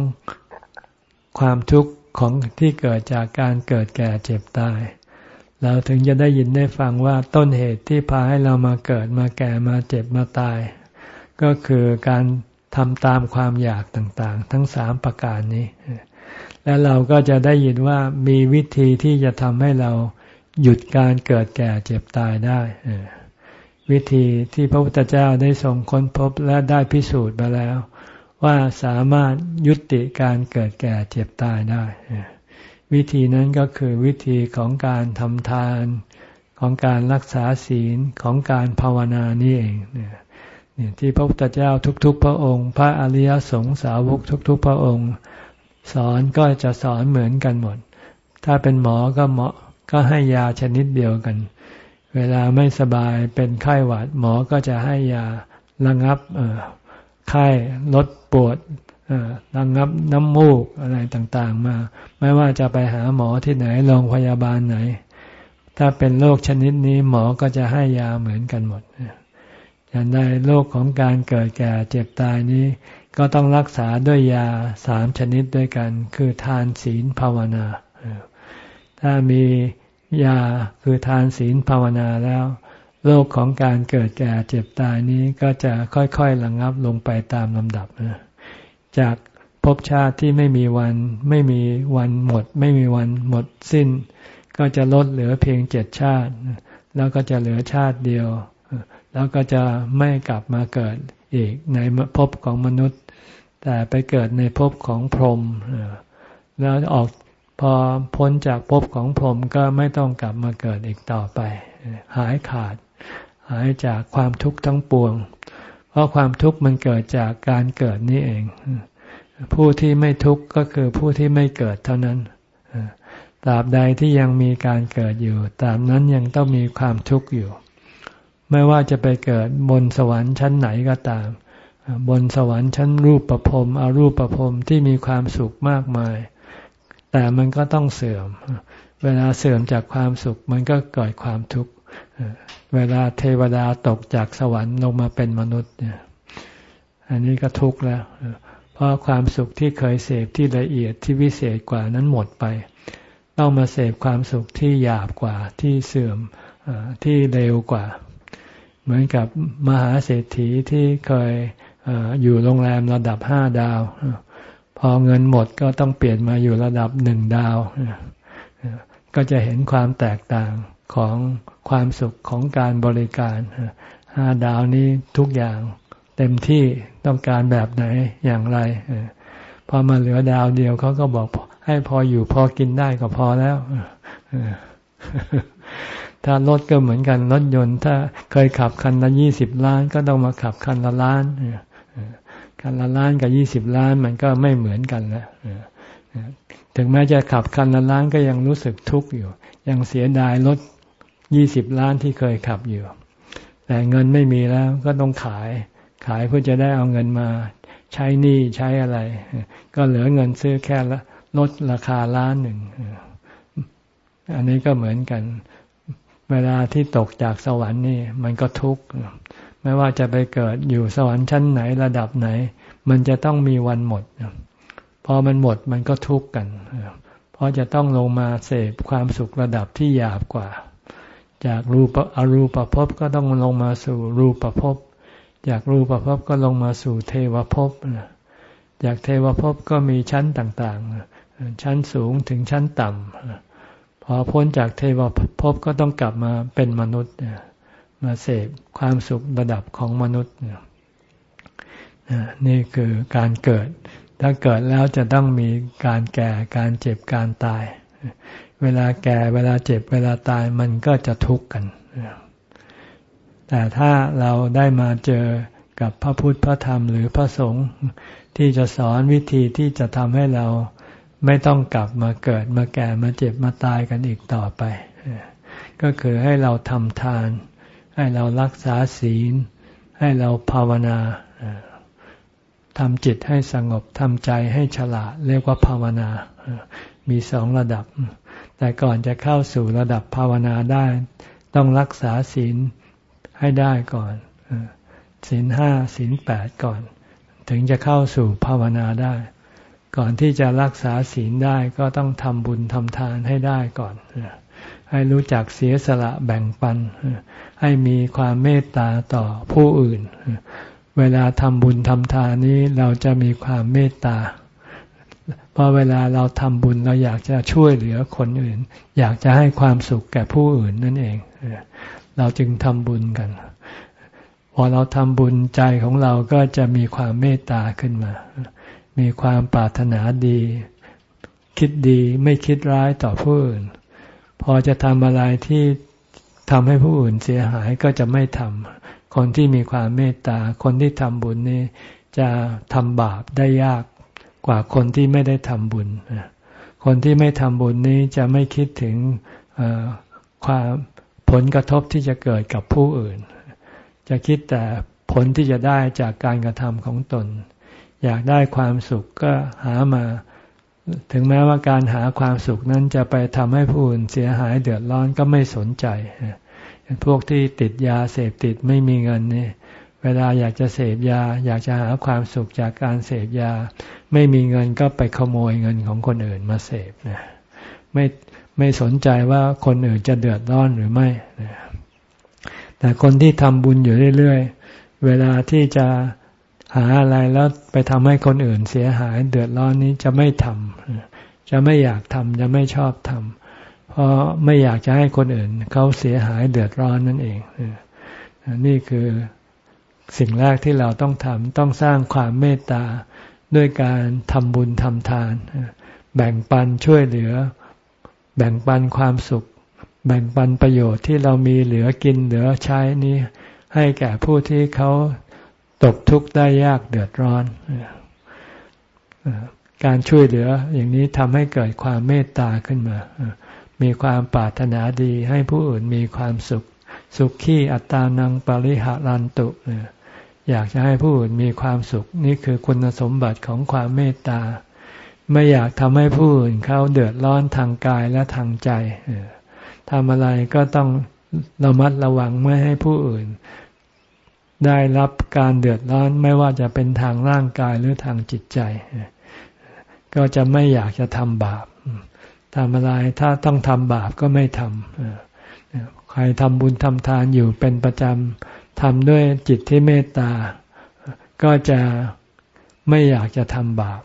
ความทุกข์ของที่เกิดจากการเกิดแก่เจ็บตาย เราถึงจะได้ยินได้ฟังว่าต้นเหตุที่พาให้เรามาเกิดมาแก่มาเจ็บมาตาย ก็คือการทำตามความอยากต่างๆ ทั้งสามประการนี้ แล้วเราก็จะได้ยินว่ามีวิธีที่จะทำให้เราหยุดการเกิดแก่เจ็บตายได้ วิธีที่พระพุทธเจ้าได้ทรงค้นพบและได้พิสูจน์มาแล้ว ว่าสามารถยุติการเกิดแก่เจ็บตายได้ วิธีนั้นก็คือวิธีของการทำทาน ของการรักษาศีลของการภาวนานี่เองเนี่ยที่พระพุทธเจ้าทุก ๆ พระองค์ พระอริยสงสาวกทุก ๆ พระองค์ สอนก็จะสอนเหมือนกันหมด ถ้าเป็นหมอก็หมอก็ให้ยาชนิดเดียวกัน เวลาไม่สบายเป็นไข้หวัดหมอก็จะให้ยาระงับไข้ลดปวดระงับน้ำมูกอะไรต่างๆ มา ไม่ว่าจะไปหาหมอที่ไหนโรงพยาบาลไหน ถ้าเป็นโรคชนิดนี้หมอก็จะให้ยาเหมือนกันหมดอย่างในโลกของการเกิดแก่เจ็บตายนี้ ก็ต้องรักษาด้วยยาสามชนิดด้วยกัน คือทานศีลภาวนา ถ้ามี ยาคือทานศีลภาวนาแล้วโรคของการเกิดแก่เจ็บตายนี้ก็จะค่อยๆระงงับลงไปตามลำดับนะจากภพชาติที่ไม่มีวันไม่มีวันหมด ไม่มีวันหมดสิ้น ก็จะลดเหลือเพียงเจ็ดชาติ แล้วก็จะเหลือชาติเดียว แล้วก็จะไม่กลับมาเกิดอีกในภพของมนุษย์ แต่ไปเกิดในภพของพรหมแล้วออก พอพ้นจากภพของพรหมก็ไม่ต้องกลับมาเกิดอีกต่อไป หายขาด หายจากความทุกข์ทั้งปวง เพราะความทุกข์มันเกิดจากการเกิดนี่เอง ผู้ที่ไม่ทุกข์ก็คือผู้ที่ไม่เกิดเท่านั้นตราบใดที่ยังมีการเกิดอยู่ตราบนั้นยังต้องมีความทุกข์อยู่ ไม่ว่าจะไปเกิดบนสวรรค์ชั้นไหนก็ตาม บนสวรรค์ชั้นรูปประพรมอารูปประพรมที่มีความสุขมากมาย แต่มันก็ต้องเสื่อม เวลาเสื่อมจากความสุข มันก็เกิดความทุกข์ เวลาเทวดาตกจากสวรรค์ลงมาเป็นมนุษย์เนี่ยอันนี้ก็ทุกข์แล้ว เพราะความสุขที่เคยเสพที่ละเอียดที่วิเศษกว่านั้นหมดไป ต้องมาเสพความสุขที่หยาบกว่าที่เสื่อมที่เร็วกว่า เหมือนกับมหาเศรษฐีที่เคยอยู่โรงแรมระดับห้าดาว พอเงินหมดก็ต้องเปลี่ยนมาอยู่ระดับหนึ่งดาว ก็จะเห็นความแตกต่างของความสุขของการบริการห้าดาวนี้ทุกอย่างเต็มที่ต้องการแบบไหนอย่างไรพอมาเหลือดาวเดียวเขาก็บอกให้พออยู่พอกินได้ก็พอแล้วถ้ารถก็เหมือนกันรถยนต์ ถ้าเคยขับคันละยี่สิบล้าน ก็ต้องมาขับคันละล้าน คันละล้านกับยี่สิบล้านมันก็ไม่เหมือนกันแล้วถึงแม้จะขับคันละล้านก็ยังรู้สึกทุกข์อยู่ ยังเสียดายรถยี่สิบล้านที่เคยขับอยู่ แต่เงินไม่มีแล้วก็ต้องขาย ขายเพื่อจะได้เอาเงินมาใช้หนี้ใช้อะไร ก็เหลือเงินซื้อแค่ละลดราคาล้านหนึ่ง อันนี้ก็เหมือนกัน เวลาที่ตกจากสวรรค์นี่ มันก็ทุกข์ ไม่ว่าจะไปเกิดอยู่สวรรค์ชั้นไหนระดับไหน มันจะต้องมีวันหมด พอมันหมดมันก็ทุกข์กัน เพราะจะต้องลงมาเสพความสุขระดับที่หยาบกว่า จากรูปอรูปภพก็ต้องลงมาสู่รูปภพ จากรูปภพก็ลงมาสู่เทวภพ จากเทวภพก็มีชั้นต่างๆ ชั้นสูงถึงชั้นต่ำพอพ้นจากเทวภพก็ต้องกลับมาเป็นมนุษย์ มาเสพความสุขระดับของมนุษย์นี่คือการเกิด ถ้าเกิดแล้วจะต้องมีการแก่การเจ็บการตาย เวลาแก่เวลาเจ็บเวลาตายมันก็จะทุกข์กัน แต่ถ้าเราได้มาเจอกับพระพุทธพระธรรมหรือพระสงฆ์ที่จะสอนวิธีที่จะทำให้เราไม่ต้องกลับมาเกิดมาแก่มาเจ็บมาตายกันอีกต่อไป ก็คือให้เราทำทาน ให้เรารักษาศีล ให้เราภาวนาทำจิตให้สงบทำใจให้ฉลาด เรียกว่าภาวนา มีสองระดับ แต่ก่อนจะเข้าสู่ระดับภาวนาได้ ต้องรักษาศีลให้ได้ก่อนศีลห้าศีลแปดก่อน ถึงจะเข้าสู่ภาวนาได้ ก่อนที่จะรักษาศีลได้ก็ต้องทำบุญทำทานให้ได้ก่อน ให้รู้จักเสียสละแบ่งปัน ให้มีความเมตตาต่อผู้อื่น เวลาทำบุญทำทานนี้เราจะมีความเมตตาเพอเวลาเราทำบุญเราอยากจะช่วยเหลือคนอื่น อยากจะให้ความสุขแก่ผู้อื่นนั่นเอง เราจึงทำบุญกัน พอเราทำบุญใจของเราก็จะมีความเมตตาขึ้นมา มีความปรารถนาดี คิดดีไม่คิดร้ายต่อผู้อื่น พอจะทำอะไรที่ทำให้ผู้อื่นเสียหายก็จะไม่ทำคนที่มีความเมตตา คนที่ทำบุญนี่จะทำบาปได้ยากกว่าคนที่ไม่ได้ทำบุญ คนที่ไม่ทำบุญนี้จะไม่คิดถึงความผลกระทบที่จะเกิดกับผู้อื่น จะคิดแต่ผลที่จะได้จากการกระทำของตน อยากได้ความสุขก็หามา ถึงแม้ว่าการหาความสุขนั้นจะไปทำให้ผู้อื่นเสียหายเดือดร้อนก็ไม่สนใจ พวกที่ติดยาเสพติดไม่มีเงินเนี่ยเวลาอยากจะเสพยา อยากจะหาความสุขจากการเสพยา ไม่มีเงินก็ไปขโมยเงินของคนอื่นมาเสพนะไม่ไม่สนใจว่าคนอื่นจะเดือดร้อนหรือไม่นะแต่คนที่ทำบุญอยู่เรื่อยๆ เวลาที่จะ หาอะไรแล้วไปทำให้คนอื่นเสียหาย เดือดร้อนนี้จะไม่ทำจะไม่อยากทำจะไม่ชอบทำเพราะไม่อยากจะให้คนอื่น เขาเสียหายเดือดร้อนนั่นเองนี่คือสิ่งแรกที่เราต้องทำต้องสร้างความเมตตาด้วยการทำบุญทำทาน แบ่งปันช่วยเหลือ แบ่งปันความสุข แบ่งปันประโยชน์ที่เรามีเหลือกินเหลือใช้นี้ ให้แก่ผู้ที่เขา ตกทุกข์ได้ยากเดือดร้อน การช่วยเหลืออย่างนี้ทำให้เกิดความเมตตาขึ้นมา มีความปรารถนาดีให้ผู้อื่นมีความสุข สุขีอัตตานังปริหารันตุ อยากจะให้ผู้อื่นมีความสุข นี่คือคุณสมบัติของความเมตตา ไม่อยากทำให้ผู้อื่นเขาเดือดร้อนทางกายและทางใจทำอะไรก็ต้องระมัดระวังไม่ให้ผู้อื่น ได้รับการเดือดร้อนไม่ว่าจะเป็นทางร่างกายหรือทางจิตใจ ก็จะไม่อยากจะทำบาปทำอะไรถ้าต้องทำบาปก็ไม่ทำใครทำบุญทำทานอยู่เป็นประจำทำด้วยจิตที่เมตตา ก็จะไม่อยากจะทำบาป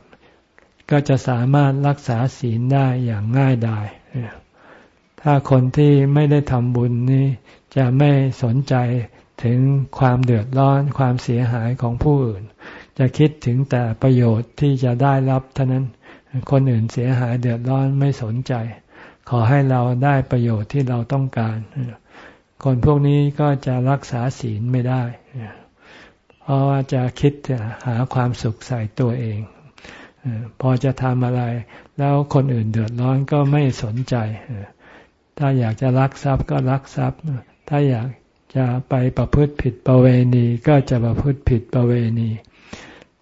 ก็จะสามารถรักษาศีลได้อย่างง่ายดายถ้าคนที่ไม่ได้ทำบุญนี้จะไม่สนใจ ถึงความเดือดร้อนความเสียหายของผู้อื่น จะคิดถึงแต่ประโยชน์ที่จะได้รับเท่านั้น คนอื่นเสียหายเดือดร้อนไม่สนใจ ขอให้เราได้ประโยชน์ที่เราต้องการ คนพวกนี้ก็จะรักษาศีลไม่ได้ เพราะว่าจะคิดหาความสุขใส่ตัวเอง พอจะทำอะไร แล้วคนอื่นเดือดร้อนก็ไม่สนใจ ถ้าอยากจะรักทรัพย์ก็รักทรัพย์ ถ้าอยาก จะไปประพฤติผิดประเวณีก็จะประพฤติผิดประเวณี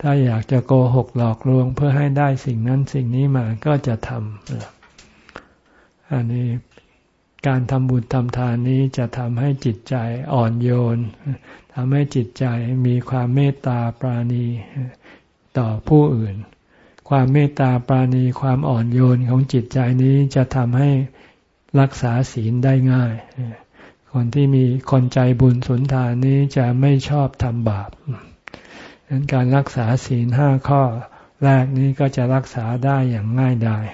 ถ้าอยากจะโกหกหลอกลวงเพื่อให้ได้สิ่งนั้นสิ่งนี้มาก็จะทำอันนี้การทำบุญทำทานนี้จะทำให้จิตใจอ่อนโยนทำให้จิตใจมีความเมตตาปราณีต่อผู้อื่น ความเมตตาปราณีความอ่อนโยนของจิตใจนี้จะทำให้รักษาศีลได้ง่าย คนที่มีคนใจบุญสุนทานนี้จะไม่ชอบทำบาปนั้นการรักษาศีลห้าข้อแรกนี้ก็จะรักษาได้อย่างง่ายดาย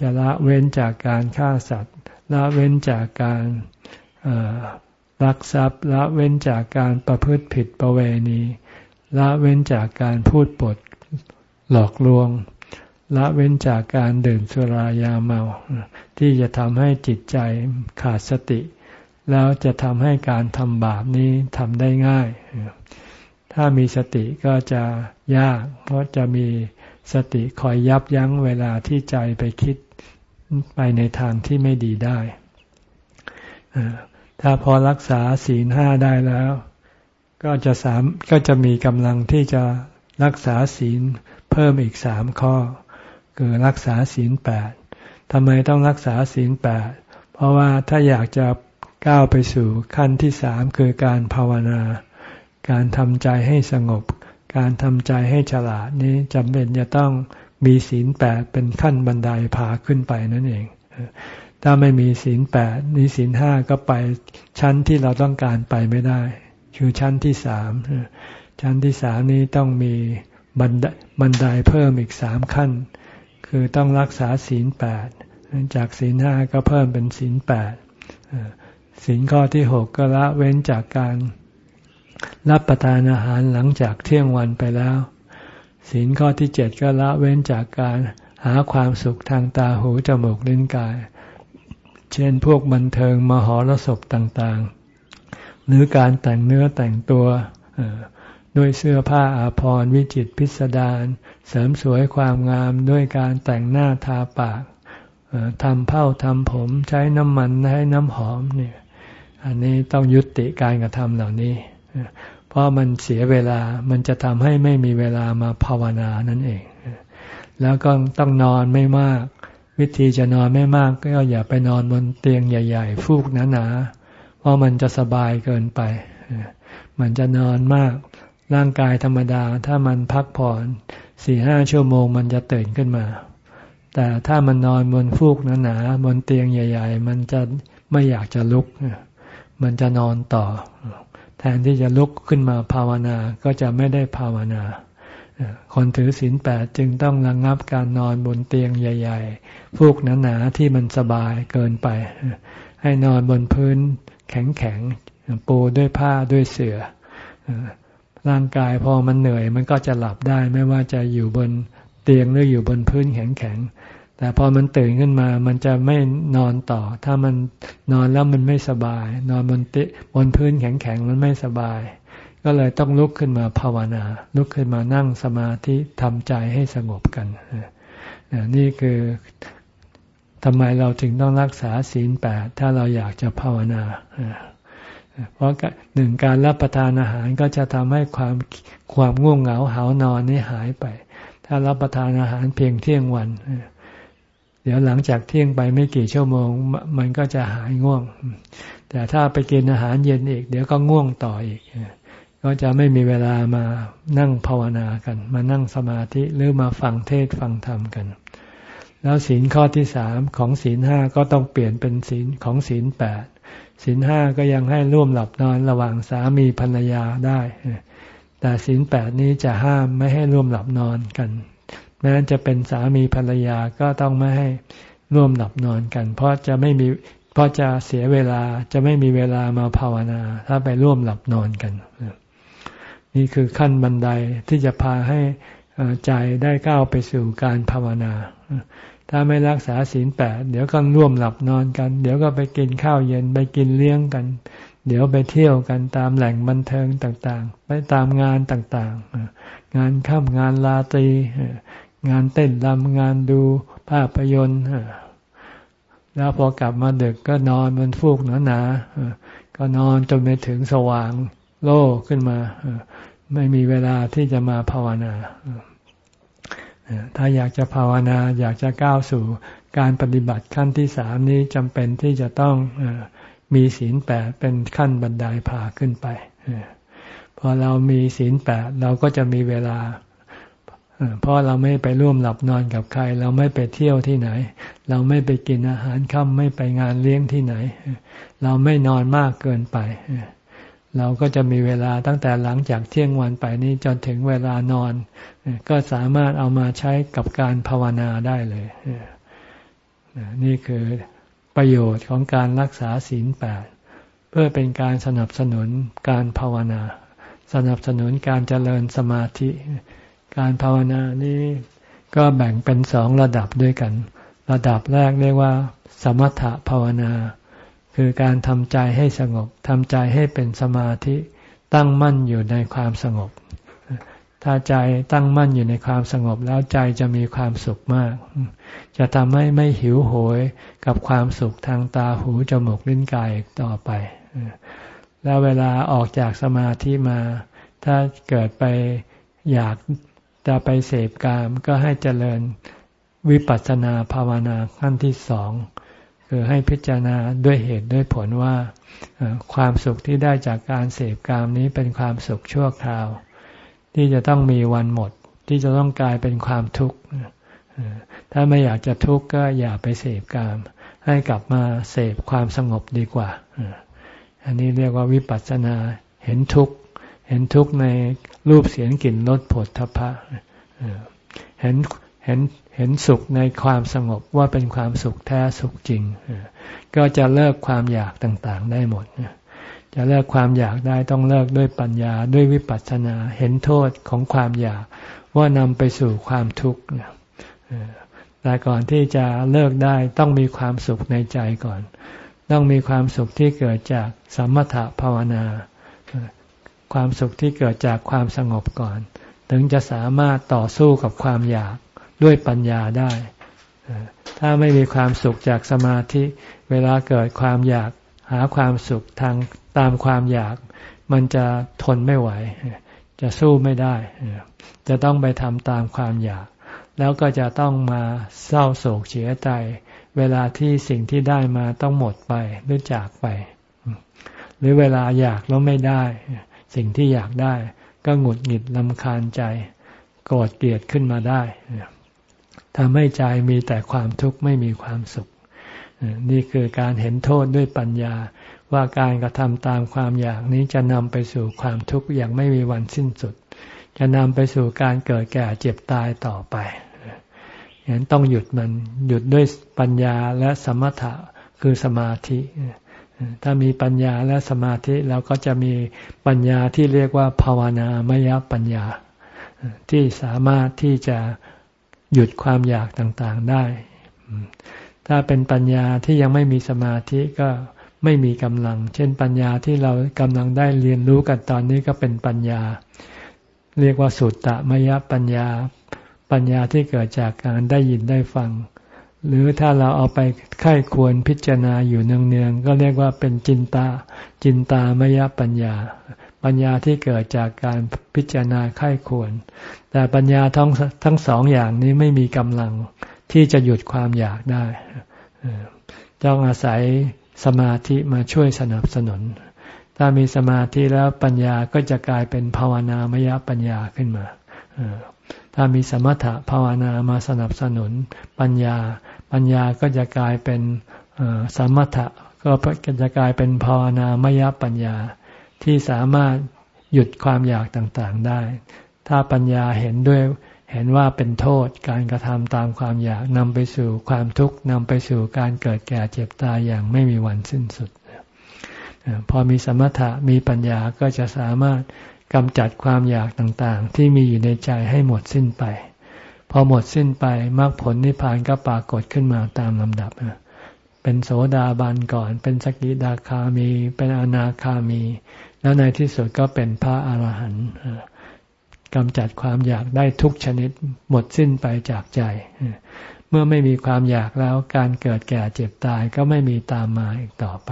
จะละเว้นจากการฆ่าสัตว์ ละเว้นจากการรักทรัพย์ละเว้นจากการประพฤติผิดประเวณี ละเว้นจากการพูดปดหลอกลวง ละเว้นจากการดื่มสุรายาเมา ที่จะทำให้จิตใจขาดสติ แล้วจะทำให้การทำบาปนี้ทำได้ง่าย ถ้ามีสติก็จะยาก เพราะจะมีสติคอยยับยั้งเวลาที่ใจไปคิดไปในทางที่ไม่ดีได้ ถ้าพอรักษาศีลห้าได้แล้ว ก็จะสามก็จะมีกำลังที่จะรักษาศีลเพิ่มอีกสามข้อ คือรักษาศีลแปดทำไมต้องรักษาศีลแปดเพราะว่าถ้าอยากจะ ก้าวไปสู่ขั้นที่สามคือการภาวนา การทำใจให้สงบ การทำใจให้ฉลาดนี้จำเป็นจะต้องมีศีลแปดเป็นขั้นบันไดพาขึ้นไปนั่นเอง ถ้าไม่มีศีลแปดมีศีลห้าก็ไปชั้นที่เราต้องการไปไม่ได้ คือชั้นที่สามชั้นที่สามนี้ต้องมีบันไดบันไดเพิ่มอีกสามขั้น คือต้องรักษาศีลแปดจากศีลห้าก็เพิ่มเป็นศีลแปด ศีลข้อที่หกก็ละเว้นจากการรับประทานอาหารหลังจากเที่ยงวันไปแล้ว ศีลข้อที่เจ็ดก็ละเว้นจากการหาความสุขทางตาหูจมูกลิ้นกาย เช่นพวกบันเทิงมหรสพต่างๆ หรือการแต่งเนื้อแต่งตัวด้วยเสื้อผ้าอาภรณ์วิจิตพิสดารเสริมสวยความงามด้วยการแต่งหน้าทาปากทำเผ้าทำผมใช้น้ำมันใช้น้ำหอมเนี่ย อันนี้ต้องยุติการกระทำเหล่านี้ เพราะมันเสียเวลามันจะทำให้ไม่มีเวลามาภาวนานั่นเอง แล้วก็ต้องนอนไม่มาก วิธีจะนอนไม่มากก็อย่าไปนอนบนเตียงใหญ่ ๆ ฟูกหนาๆเพราะมันจะสบายเกินไป มันจะนอนมาก ร่างกายธรรมดา ถ้ามันพักผ่อนสี่ห้าชั่วโมงมันจะตื่นขึ้นมา แต่ถ้ามันนอนบนฟูกหนาๆบนเตียงใหญ่ ๆ มันจะไม่อยากจะลุก มันจะนอนต่อ แทนที่จะลุกขึ้นมาภาวนาก็จะไม่ได้ภาวนา คนถือศีลแปดจึงต้องระงงับการนอนบนเตียงใหญ่ๆฟูกหนาๆที่มันสบายเกินไป ให้นอนบนพื้นแข็งๆปูด้วยผ้าด้วยเสื่อร่างกายพอมันเหนื่อยมันก็จะหลับได้ไม่ว่าจะอยู่บนเตียงหรืออยู่บนพื้นแข็ง แต่พอมันตื่นขึ้นมา มันจะไม่นอนต่อ ถ้ามันนอนแล้วมันไม่สบาย นอนบนติบนพื้นแข็งๆมันไม่สบาย ก็เลยต้องลุกขึ้นมาภาวนา ลุกขึ้นมานั่งสมาธิทำใจให้สงบกัน นี่คือทำไมเราถึงต้องรักษาศีลแปดถ้าเราอยากจะภาวนา เพราะหนึ่งการรับประทานอาหารก็จะทำให้ความความง่วงเหงาหานอนนี่หายไป ถ้ารับประทานอาหารเพียงเที่ยงวันเดี๋ยวหลังจากเที่ยงไปไม่กี่ชั่วโมง มันก็จะหายง่วง แต่ถ้าไปกินอาหารเย็นอีก เดี๋ยวก็ง่วงต่ออีก ก็จะไม่มีเวลามานั่งภาวนากัน มานั่งสมาธิหรือมาฟังเทศฟังธรรมกัน แล้วศีลข้อที่สามของศีลห้าก็ต้องเปลี่ยนเป็นศีลของศีลแปดศีลห้าก็ยังให้ร่วมหลับนอนระหว่างสามีภรรยาได้ แต่ศีลแปดนี้จะห้ามไม่ให้ร่วมหลับนอนกัน แม้จะเป็นสามีภรรยาก็ต้องไม่ให้ร่วมหลับนอนกัน เพราะจะไม่มีเพราะจะเสียเวลาจะไม่มีเวลามาภาวนา ถ้าไปร่วมหลับนอนกัน นี่คือขั้นบันไดที่จะพาให้ใจได้ก้าวไปสู่การภาวนา ถ้าไม่รักษาศีลแปดเดี๋ยวก็ร่วมหลับนอนกัน เดี๋ยวก็ไปกินข้าวเย็นไปกินเลี้ยงกัน เดี๋ยวไปเที่ยวกันตามแหล่งบันเทิงต่างๆ ไปตามงานต่างๆ งานค่ำงานลาตรี งานเต้นรำงานดูภาพยนตร์แล้วพอกลับมาดึกก็นอนบนฟูกหนาๆก็นอนจนไปถึงสว่างโล่ขึ้นมาไม่มีเวลาที่จะมาภาวนาถ้าอยากจะภาวนาอยากจะก้าวสู่การปฏิบัติขั้นที่สามนี้จำเป็นที่จะต้องมีศีลแปดเป็นขั้นบันไดพาขึ้นไปพอเรามีศีลแปดเราก็จะมีเวลา เพราะเราไม่ไปร่วมหลับนอนกับใคร เราไม่ไปเที่ยวที่ไหน เราไม่ไปกินอาหารค่ำไม่ไปงานเลี้ยงที่ไหน เราไม่นอนมากเกินไป เราก็จะมีเวลาตั้งแต่หลังจากเที่ยงวันไปนี้จนถึงเวลานอน ก็สามารถเอามาใช้กับการภาวนาได้เลยนี่คือประโยชน์ของการรักษาศีลแปดเพื่อเป็นการสนับสนุนการภาวนา สนับสนุนการเจริญสมาธิ การภาวนานี้ก็แบ่งเป็นสองระดับด้วยกัน ระดับแรกเรียกว่า สมถะภาวนา คือการทำใจให้สงบทำใจให้เป็นสมาธิตั้งมั่นอยู่ในความสงบ ถ้าใจตั้งมั่นอยู่ในความสงบแล้วใจจะมีความสุขมาก จะทำให้ไม่หิวโหยกับความสุขทางตาหูจมูกลิ้นกายต่อไป แล้วเวลาออกจากสมาธิมา ถ้าเกิดไปอยาก จะไปเสพกามก็ให้เจริญวิปัสสนาภาวนาขั้นที่สองคือให้พิจารณาด้วยเหตุด้วยผลว่าความสุขที่ได้จากการเสพกามนี้เป็นความสุขชั่วคราว ที่จะต้องมีวันหมด ที่จะต้องกลายเป็นความทุกข์ถ้าไม่อยากจะทุกข์ก็อย่าไปเสพกาม ให้กลับมาเสพความสงบดีกว่า อันนี้เรียกว่าวิปัสสนาเห็นทุกข์ เห็นทุกข์ใน รูปเสียงกลิ่นรสผลทพะเห็นเห็นเห็นสุขในความสงบว่าเป็นความสุขแท้สุขจริง ก็จะเลิกความอยากต่างๆได้หมด จะเลิกความอยากได้ต้องเลิกด้วยปัญญาด้วยวิปัสสนาเห็นโทษของความอยากว่านำไปสู่ความทุกข์แต่ก่อนที่จะเลิกได้ต้องมีความสุขในใจก่อน ต้องมีความสุขที่เกิดจากสมถะภาวนา ความสุขที่เกิดจากความสงบก่อน ถึงจะสามารถต่อสู้กับความอยากด้วยปัญญาได้ ถ้าไม่มีความสุขจากสมาธิ เวลาเกิดความอยากหาความสุขทางตามความอยาก มันจะทนไม่ไหว จะสู้ไม่ได้ จะต้องไปทำตามความอยาก แล้วก็จะต้องมาเศร้าโศกเสียใจ เวลาที่สิ่งที่ได้มาต้องหมดไปหรือจากไป หรือเวลาอยากแล้วไม่ได้ สิ่งที่อยากได้ ก็หงุดหงิดลำคาญใจโกรธเกลียดขึ้นมาได้ทำให้ใจมีแต่ความทุกข์ไม่มีความสุข นี่คือการเห็นโทษด้วยปัญญา ว่าการกระทำตามความอยากนี้จะนำไปสู่ความทุกข์อย่างไม่มีวันสิ้นสุด จะนำไปสู่การเกิดแก่เจ็บตายต่อไปฉะนั้นต้องหยุดมันหยุดด้วยปัญญาและสมถะคือสมาธิ ถ้ามีปัญญาและสมาธิเราก็จะมีปัญญาที่เรียกว่าภาวนามยปัญญา ที่สามารถที่จะหยุดความอยากต่างๆได้ ถ้าเป็นปัญญาที่ยังไม่มีสมาธิก็ไม่มีกำลัง เช่นปัญญาที่เรากำลังได้เรียนรู้กันตอนนี้ก็เป็นปัญญา เรียกว่าสุตตะมยปัญญา ปัญญาที่เกิดจากการได้ยินได้ฟัง หรือถ้าเราเอาไปไข้ควรพิจารณาอยู่เนืองๆก็เรียกว่าเป็นจินตา จินตามยปัญญา ปัญญาที่เกิดจากการพิจารณาไข้ควร แต่ปัญญาทั้งทั้งสองอย่างนี้ไม่มีกำลังที่จะหยุดความอยากได้ต้องอาศัยสมาธิมาช่วยสนับสนุน ถ้ามีสมาธิแล้วปัญญาก็จะกลายเป็นภาวนามยปัญญาขึ้นมา ถ้ามีสมถะภาวนามาสนับสนุนปัญญา ปัญญาก็จะกลายเป็นสมถะก็จะกลายเป็นภาวนามยปัญญาที่สามารถหยุดความอยากต่างๆได้ ถ้าปัญญาเห็นด้วยเห็นว่าเป็นโทษการกระทำตามความอยากนำไปสู่ความทุกข์นำไปสู่การเกิดแก่เจ็บตายอย่างไม่มีวันสิ้นสุด พอมีสมถะมีปัญญาก็จะสามารถ กำจัดความอยากต่างๆ ที่มีอยู่ในใจให้หมดสิ้นไป พอหมดสิ้นไปมรรคผลนิพพานก็ปรากฏขึ้นมาตามลำดับเป็นโสดาบันก่อน เป็นสกิดาคามี เป็นอนาคามี แล้วในที่สุดก็เป็นพระอาหารหันต์กำจัดความอยากได้ทุกชนิดหมดสิ้นไปจากใจ เมื่อไม่มีความอยากแล้วการเกิดแก่เจ็บตายก็ไม่มีตามมาอีกต่อไป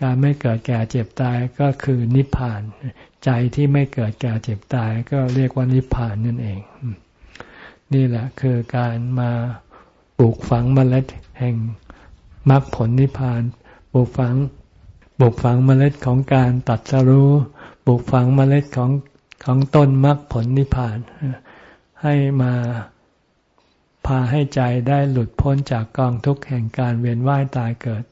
การไม่เกิดแก่เจ็บตายก็คือนิพพาน ใจที่ไม่เกิดแก่เจ็บตาย ก็เรียกว่านิพพานนั่นเอง นี่แหละคือการมาปลูกฝังเมล็ดแห่งมรรคผลนิพพานปลูกฝังปลูกฝังเมล็ดของการตัดสรู้ปลูกฝังเมล็ดของของต้นมรรคผลนิพพาน ให้มาพาให้ใจได้หลุดพ้นจากกองทุกข์แห่งการเวียนว่ายตายเกิด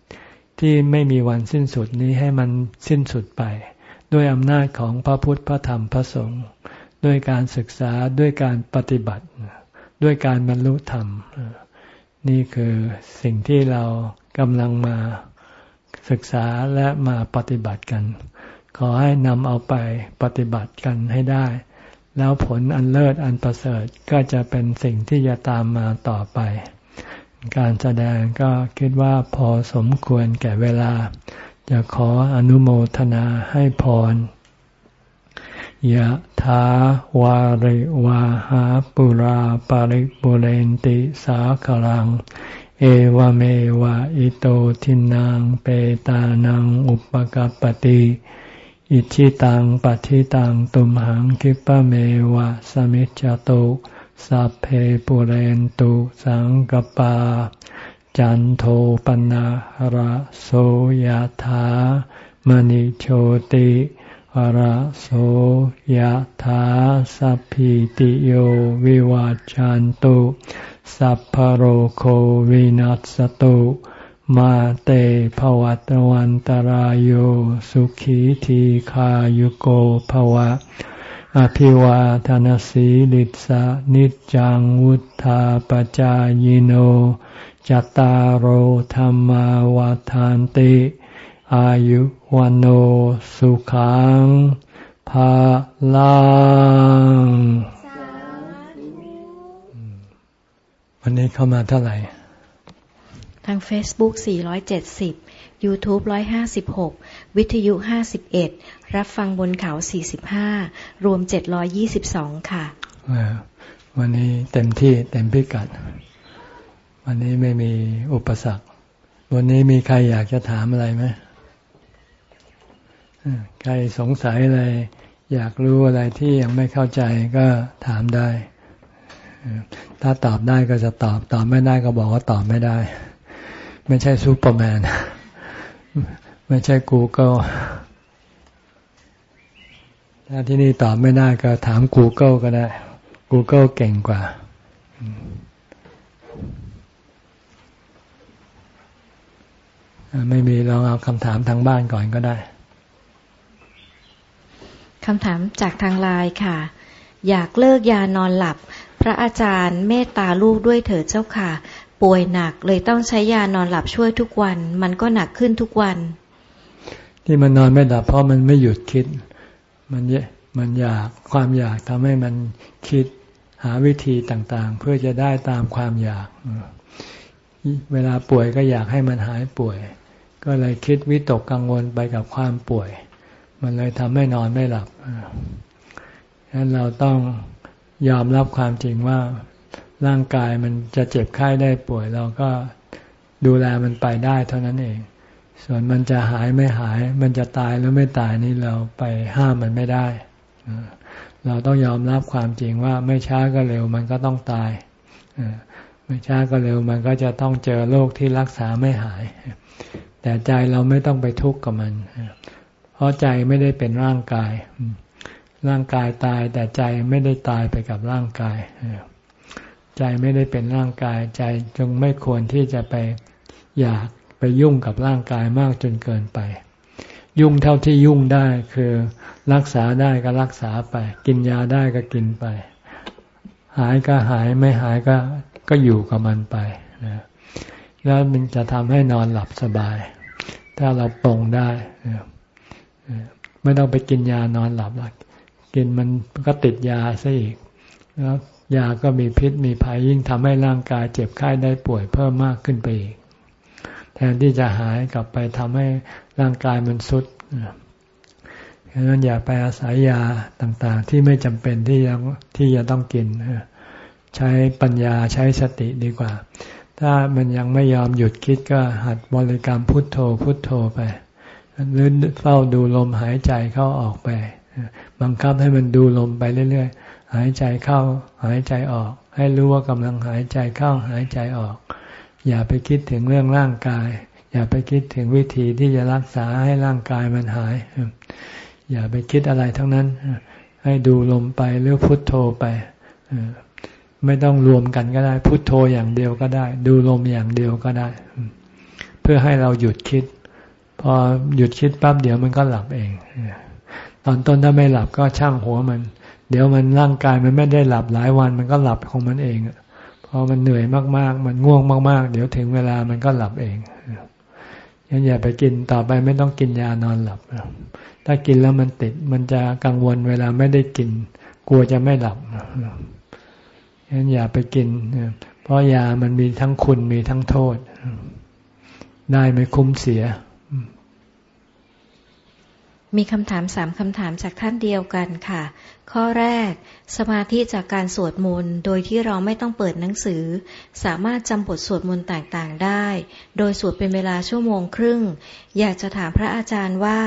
ที่ไม่มีวันสิ้นสุดนี้ให้มันสิ้นสุดไป ด้วยอำนาจของพระพุทธพระธรรมพระสงฆ์ด้วยการศึกษาด้วยการปฏิบัติ ด้วยการบรรลุธรรม นี่คือสิ่งที่เรากำลังมาศึกษาและมาปฏิบัติกัน ขอให้นำเอาไปปฏิบัติกันให้ได้ แล้วผลอันเลิศอันประเสริฐก็จะเป็นสิ่งที่จะตามมาต่อไป การแสดงก็คิดว่าพอสมควรแก่เวลา จะขออนุโมทนาให้พรยะถาวาริวาหาปุราปาริปุเรนติสาคลัง เอวเมวะอิโตทินังเปตานังอุปกัปติอิชิตังปัฏิตังตุมหังคิปะเมวะสมิจจตุสัพเพปุเรนตุสังกปา จันโทปนะระโสยธามณิโชติระโสยธาสัพพิติโยวิวาจันตุ สัพพโรโควินัสตุ มาเตภวัตวันตารโยสุขีทีขายุโกภวะ อภิวาทานสีลิสานิจังวุธาปจายโน จตารโหธรรมวาทานติ อายุวันโอสุขังภาลังวันนี้เข้ามาเท่าไหร่ ทาง Facebook 470 YouTube 156 วิทยุ 51 รับฟังบนเขา 45 รวม 722 ค่ะ วันนี้เต็มที่เต็มพิกัด วันนี้ไม่มีอุปสรรค วันนี้มีใครอยากจะถามอะไรไหมใครสงสัยอะไร อยากรู้อะไรที่ยังไม่เข้าใจก็ถามได้ ถ้าตอบได้ก็จะตอบ ตอบไม่ได้ก็บอกว่าตอบไม่ได้ ไม่ใช่ซูเปอร์แมน ไม่ใช่กูเกิลถ้าที่นี่ตอบไม่ได้ก็ถาม Google ก็ได้ Google เก่งกว่า ไม่มีลองเอาคำถามทางบ้านก่อนก็ได้คำถามจากทางไลน์ค่ะ อยากเลิกยานอนหลับ พระอาจารย์เมตตาลูกด้วยเถิดเจ้าค่ะ ป่วยหนักเลยต้องใช้ยานอนหลับช่วยทุกวัน มันก็หนักขึ้นทุกวัน ที่มันนอนไม่หลับเพราะมันไม่หยุดคิด มันเยมันอยากความอยากทำให้มันคิดหาวิธีต่างๆ เพื่อจะได้ตามความอยาก เวลาป่วยก็อยากให้มันหายป่วย ก็เลยคิดวิตกกังวลไปกับความป่วย มันเลยทำให้นอนไม่หลับฉะนั้นเราต้องยอมรับความจริงว่าร่างกายมันจะเจ็บไข้ได้ป่วย เราก็ดูแลมันไปได้เท่านั้นเอง ส่วนมันจะหายไม่หาย มันจะตายหรือไม่ตายนี่เราไปห้ามมันไม่ได้ เราต้องยอมรับความจริงว่าไม่ช้าก็เร็วมันก็ต้องตาย ไม่ช้าก็เร็วมันก็จะต้องเจอโรคที่รักษาไม่หาย แต่ใจเราไม่ต้องไปทุกข์กับมัน เพราะใจไม่ได้เป็นร่างกาย ร่างกายตายแต่ใจไม่ได้ตายไปกับร่างกาย ใจไม่ได้เป็นร่างกาย ใจจึงไม่ควรที่จะไปอยากไปยุ่งกับร่างกายมากจนเกินไป ยุ่งเท่าที่ยุ่งได้คือรักษาได้ก็รักษาไป กินยาได้ก็กินไป หายก็หายไม่หายก็ก็อยู่กับมันไปนะ แล้วมันจะทำให้นอนหลับสบาย ถ้าเราปรงได้ไม่ต้องไปกินยานอนหลับหรอกกินมันก็ติดยาซะอีก แล้วยาก็มีพิษมีภัยยิ่งทำให้ร่างกายเจ็บไข้ได้ป่วยเพิ่มมากขึ้นไปอีก แทนที่จะหายกลับไปทำให้ร่างกายมันสุดเพราะนั้นอย่าไปอาศัยยาต่างๆ ที่ไม่จำเป็นที่ยังที่จะต้องกินใช้ปัญญาใช้สติดีกว่า ถ้ามันยังไม่ยอมหยุดคิดก็หัดบริกรรมพุทโธพุทโธไปหรือเฝ้าดูลมหายใจเข้าออกไป บังคับให้มันดูลมไปเรื่อยๆ หายใจเข้าหายใจออก ให้รู้ว่ากำลังหายใจเข้าหายใจออก อย่าไปคิดถึงเรื่องร่างกาย อย่าไปคิดถึงวิธีที่จะรักษาให้ร่างกายมันหาย อย่าไปคิดอะไรทั้งนั้น ให้ดูลมไปหรือพุทโธไป ไม่ต้องรวมกันก็ได้ พุทโธอย่างเดียวก็ได้ ดูลมอย่างเดียวก็ได้ เพื่อให้เราหยุดคิด พอหยุดคิดปั๊บเดี๋ยวมันก็หลับเอง ตอนต้นถ้าไม่หลับก็ช่างหัวมัน เดี๋ยวมันร่างกายมันไม่ได้หลับหลายวันมันก็หลับของมันเองพอมันเหนื่อยมากๆ มันง่วงมากๆ เดี๋ยวถึงเวลามันก็หลับเองยันอย่าไปกินต่อไปไม่ต้องกินยานอนหลับ ถ้ากินแล้วมันติดมันจะกังวลเวลาไม่ได้กิน กลัวจะไม่หลับ ฉะนั้นอย่าไปกิน เพราะยามันมีทั้งคุณมีทั้งโทษ ได้ไม่คุ้มเสีย มีคำถามสามคำถามจากท่านเดียวกันค่ะ ข้อแรก สมาธิจากการสวดมนต์ โดยที่เราไม่ต้องเปิดหนังสือ สามารถจำบทสวดมนต์ต่างๆได้ โดยสวดเป็นเวลาชั่วโมงครึ่ง อยากจะถามพระอาจารย์ว่า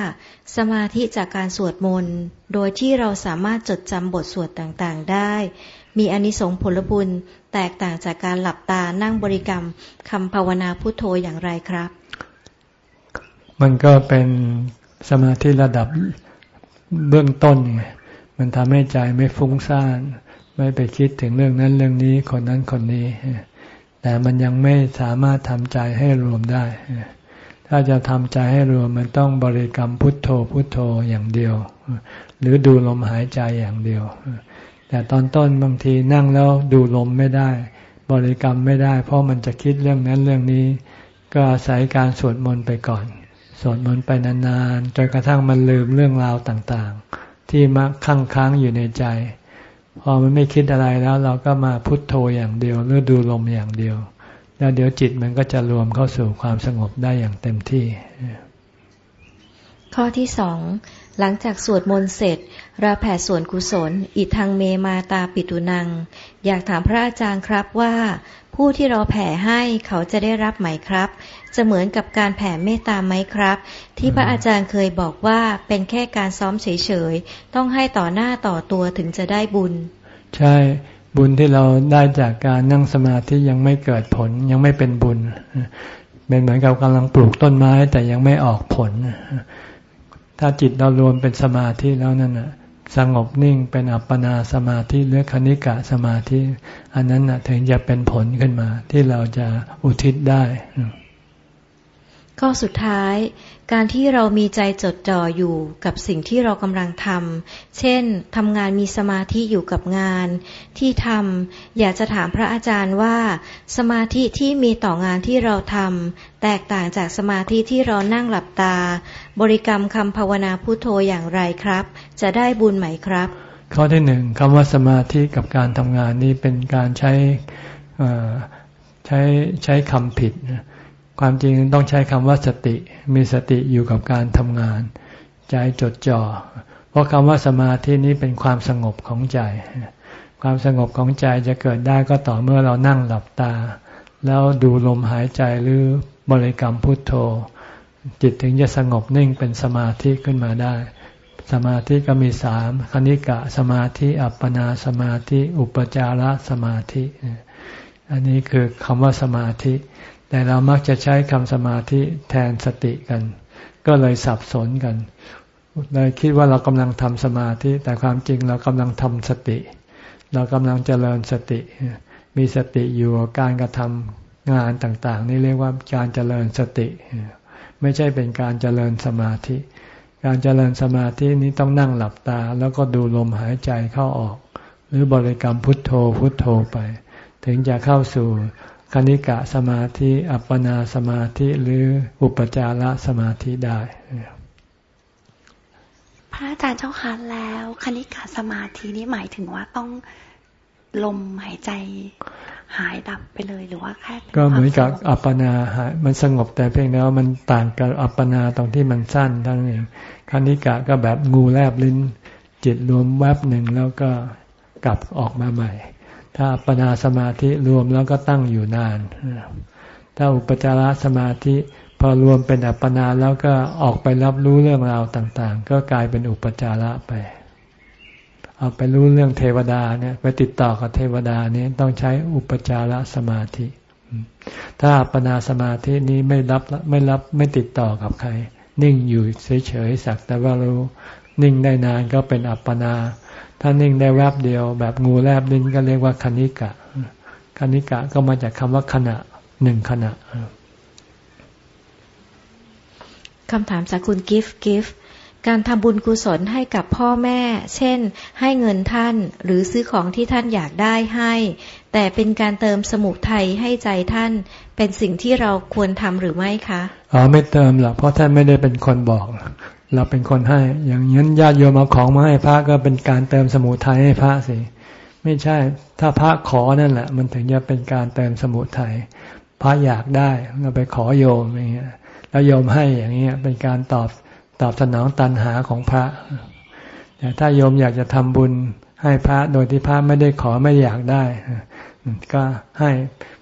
สมาธิจากการสวดมนต์ โดยที่เราสามารถจดจำบทสวดต่างๆได้ มีอนิสงส์ผลบุญแตกต่างจากการหลับตานั่งบริกรรมคำภาวนาพุทโธอย่างไรครับ มันก็เป็นสมาธิระดับเบื้องต้นไงมันทำให้ใจไม่ฟุ้งซ่าน ไม่ไปคิดถึงเรื่องนั้นเรื่องนี้คนนั้นคนนี้ แต่มันยังไม่สามารถทำใจให้รวมได้ ถ้าจะทำใจให้รวมมันต้องบริกรรมพุทโธพุทโธอย่างเดียว หรือดูลมหายใจอย่างเดียว แต่ตอนต้นบางทีนั่งแล้วดูลมไม่ได้ บริกรรมไม่ได้ เพราะมันจะคิดเรื่องนั้นเรื่องนี้ ก็อาศัยการสวดมนต์ไปก่อน สวดมนต์ไปนานๆจนกระทั่งมันลืมเรื่องราวต่างๆ ที่มักค้างค้างอยู่ในใจ พอมันไม่คิดอะไรแล้วเราก็มาพุทโธอย่างเดียวหรือดูลมอย่างเดียว แล้วเดี๋ยวจิตมันก็จะรวมเข้าสู่ความสงบได้อย่างเต็มที่ ข้อที่สอง หลังจากสวดมนต์เสร็จ เราแผ่ส่วนกุศล อิทังเมมาตาปิตุนัง อยากถามพระอาจารย์ครับว่า ผู้ที่เราแผ่ให้เขาจะได้รับไหมครับ จะเหมือนกับการแผ่เมตตาไหมครับ ที่พระอาจารย์เคยบอกว่าเป็นแค่การซ้อมเฉยๆ ต้องให้ต่อหน้าต่อตัวถึงจะได้บุญ ใช่บุญที่เราได้จากการนั่งสมาธิยังไม่เกิดผลยังไม่เป็นบุญเป็นเหมือนกับกำลังปลูกต้นไม้แต่ยังไม่ออกผล ถ้าจิตเรารวมเป็นสมาธิแล้วนั่นน่ะสงบนิ่งเป็นอัปปนาสมาธิหรือคณิกะสมาธิ อันนั้นน่ะถึงจะเป็นผลขึ้นมาที่เราจะอุทิศได้ ข้อสุดท้าย การที่เรามีใจจดจ่ออยู่กับสิ่งที่เรากำลังทำ เช่น ทำงานมีสมาธิอยู่กับงาน ที่ทำ อยากจะถามพระอาจารย์ว่า สมาธิที่มีต่องานที่เราทำ แตกต่างจากสมาธิที่เรานั่งหลับตา บริกรรมคำภาวนาพุโทโธอย่างไรครับ จะได้บุญไหมครับ ข้อที่หนึ่งคำว่าสมาธิกับการทำงานนี้เป็นการใช้ใช้ใช้คำผิด ความจริงต้องใช้คำว่าสติ มีสติอยู่กับการทำงาน ใจจดจ่อ เพราะคำว่าสมาธินี้เป็นความสงบของใจคความสงบของใจจะเกิดได้ก็ต่อเมื่อเรานั่งหลับตา แล้วดูลมหายใจหรือบริกรรมพุทโธ จิตถึงจะสงบนิ่งเป็นสมาธิขึ้นมาได้ สมาธิก็มีสามคณิกะสมาธิ อัปปนาสมาธิ อุปจารสมาธิ อันนี้คือคำว่าสมาธิ แต่เรามักจะใช้คำสมาธิแทนสติกัน ก็เลยสับสนกันเลยคิดว่าเรากำลังทำสมาธิ แต่ความจริงเรากำลังทำสติ เรากำลังเจริญสติ มีสติอยู่การกระทำงานต่าง ๆ นี่เรียกว่าการเจริญสติ ไม่ใช่เป็นการเจริญสมาธิ การเจริญสมาธินี้ต้องนั่งหลับตา แล้วก็ดูลมหายใจเข้าออก หรือบริกรรมพุทโธพุทโธไป ถึงจะเข้าสู่ คณิกะสมาธิ อัปปนาสมาธิหรืออุปจารสมาธิได้ พระอาจารย์เจ้าค่ะแล้วคณิกาสมาธินี้หมายถึงว่าต้องลมหายใจหายดับไปเลยหรือว่าแค่ก็เหมือนกับอัปปนาหายมันสงบแต่เพียงแล้วมันต่างกับอัปปนาตรงที่มันสั้นทั้งนี้คณิกะก็แบบงูแลบลิ้นจิตรวมแวบหนึ่งแล้วก็กลับออกมาใหม่ ถ้าปปนาสมาธิรวมแล้วก็ตั้งอยู่นาน ถ้าอุปจารสมาธิพอรวมเป็นอัปปนาแล้วก็ออกไปรับรู้เรื่องราวต่างๆ ก็กลายเป็นอุปจาระไป เอาไปรู้เรื่องเทวดาเนี่ยไปติดต่อกับเทวดานี้ต้องใช้อุปจารสมาธิ ถ้าอัปปนาสมาธินี้ไม่รับไม่รับไม่ติดต่อกับใคร นิ่งอยู่เฉยๆสักแต่ว่ารู้ นิ่งได้นานก็เป็นอัปปนา ถ้านิ่งได้แวบเดียว แบบงูแลบลิ้นก็เรียกว่าคณิกะ คณิกะก็มาจากคำว่าขณะหนึ่งขณะคำถามจากคุณกิฟต์กิฟต์การทำบุญกุศลให้กับพ่อแม่ เช่น ให้เงินท่านหรือซื้อของที่ท่านอยากได้ให้ แต่เป็นการเติมสมุทัยให้ใจท่าน เป็นสิ่งที่เราควรทำหรือไม่คะ อ๋อไม่เติมหรอกเพราะท่านไม่ได้เป็นคนบอก เราเป็นคนให้ อย่างนี้ญาติโยมเอาของมาให้พระก็เป็นการเติมสมุทัยให้พระสิ ไม่ใช่ ถ้าพระขอนั่นแหละ มันถึงจะเป็นการเติมสมุทัยพระอยากได้เราไปขอโยมอย่างเงี้ยแล้วโยมให้อย่างนี้ยเป็นการตอบตอบสนองตันหาของพระ แต่ถ้าโยมอยากจะทำบุญให้พระโดยที่พระไม่ได้ขอไม่อยากได้ก็ให้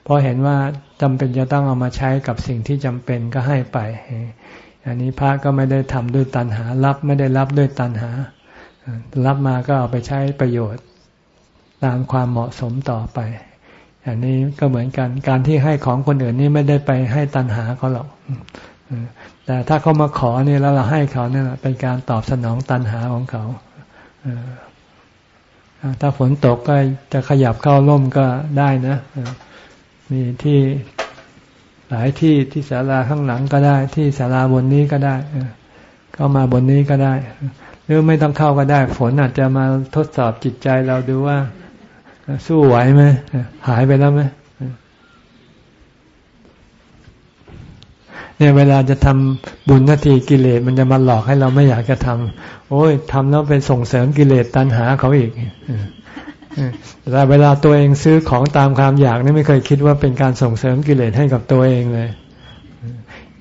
เพราะเห็นว่าจำเป็นจะต้องเอามาใช้กับสิ่งที่จำเป็นก็ให้ไป อันนี้พระก็ไม่ได้ทำด้วยตันหา รับไม่ได้รับด้วยตันหา รับมาก็เอาไปใช้ประโยชน์ตามความเหมาะสมต่อไป อันนี้ก็เหมือนกัน การที่ให้ของคนอื่นนี่ไม่ได้ไปให้ตันหาเขาหรอกแต่ถ้าเขามาขอเนี่ยแล้วเราให้เขาเนี่ยเป็นการตอบสนองตันหาของเขาถ้าฝนตกก็จะขยับเข้าร่มก็ได้นะ มีที่ หลายที่ที่ศาลาข้างหลังก็ได้ ที่ศาลาบนนี้ก็ได้เข้ามาบนนี้ก็ได้ หรือไม่ต้องเข้าก็ได้ ฝนอาจจะมาทดสอบจิตใจเราดูว่า สู้ไหวไหมหายไปแล้วไหมเนี่ยเวลาจะทำบุญนาทีกิเลสมันจะมาหลอกให้เราไม่อยากจะทำโอ้ยทำแล้วเป็นส่งเสริมกิเลสตัณหาเขาอีก แต่เวลาตัวเองซื้อของตามความอยากนี่ไม่เคยคิดว่าเป็นการส่งเสริมกิเลสให้กับตัวเองเลย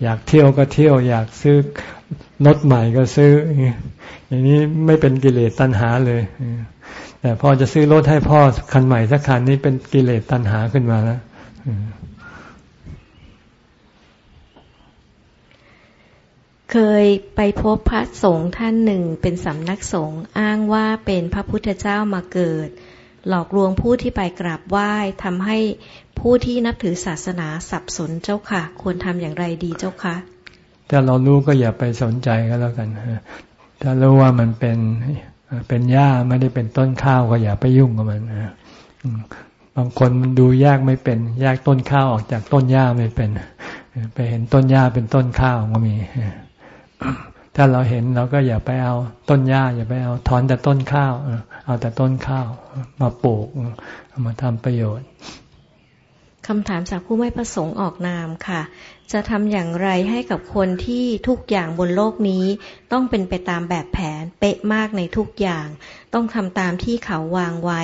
อยากเที่ยวก็เที่ยว อยากซื้อรถใหม่ก็ซื้อ อย่างนี้ไม่เป็นกิเลสตัณหาเลยแต่พอจะซื้อรถให้พ่อคันใหม่สักคันนี้เป็นกิเลสตัณหาขึ้นมาแล้วเคยไปพบพระสงฆ์ท่านหนึ่งเป็นสำนักสงฆ์อ้างว่าเป็นพระพุทธเจ้ามาเกิด หลอกลวงผู้ที่ไปกราบไหว้ทำให้ผู้ที่นับถือศาสนาสับสนเจ้าค่ะ ควรทำอย่างไรดีเจ้าคะถ้าเรารู้ก็อย่าไปสนใจก็แล้วกันถ้ารู้ว่ามันเป็นเป็นหญ้าไม่ได้เป็นต้นข้าวก็อย่าไปยุ่งกับมันบางคนดูแยกไม่เป็นแยกต้นข้าวออกจากต้นหญ้าไม่เป็น ไปเห็นต้นหญ้าเป็นต้นข้าวก็มี ถ้าเราเห็นเราก็อย่าไปเอาต้นหญ้าอย่าไปเอาถอนแต่ต้นข้าวเอาแต่ต้นข้าวมาปลูกมาทำประโยชน์คำถามจากผู้ไม่ประสงค์ออกนามค่ะ จะทำอย่างไรให้กับคนที่ทุกอย่างบนโลกนี้ ต้องเป็นไปตามแบบแผนเป๊ะมากในทุกอย่าง ต้องทำตามที่เขาวางไว้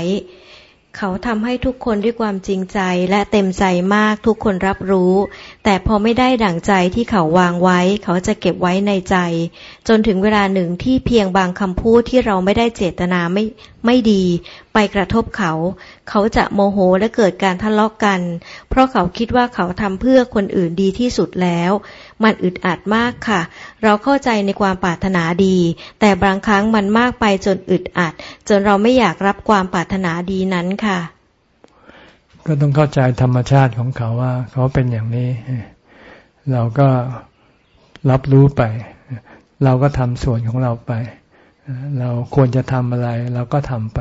เขาทำให้ทุกคนด้วยความจริงใจและเต็มใจมากทุกคนรับรู้ แต่พอไม่ได้ดั่งใจที่เขาวางไว้ เขาจะเก็บไว้ในใจ จนถึงเวลาหนึ่งที่เพียงบางคำพูดที่เราไม่ได้เจตนาไม่ไม่ดี ไปกระทบเขา เขาจะโมโหและเกิดการทะเลาะกกัน เพราะเขาคิดว่าเขาทำเพื่อคนอื่นดีที่สุดแล้ว มันอึดอัดมากค่ะ เราเข้าใจในความปรารถนาดี แต่บางครั้งมันมากไปจนอึดอัด จนเราไม่อยากรับความปรารถนาดีนั้นค่ะ ก็ต้องเข้าใจธรรมชาติของเขาว่า เขาเป็นอย่างนี้ เราก็รับรู้ไป เราก็ทำส่วนของเราไป เราควรจะทำอะไร เราก็ทำไป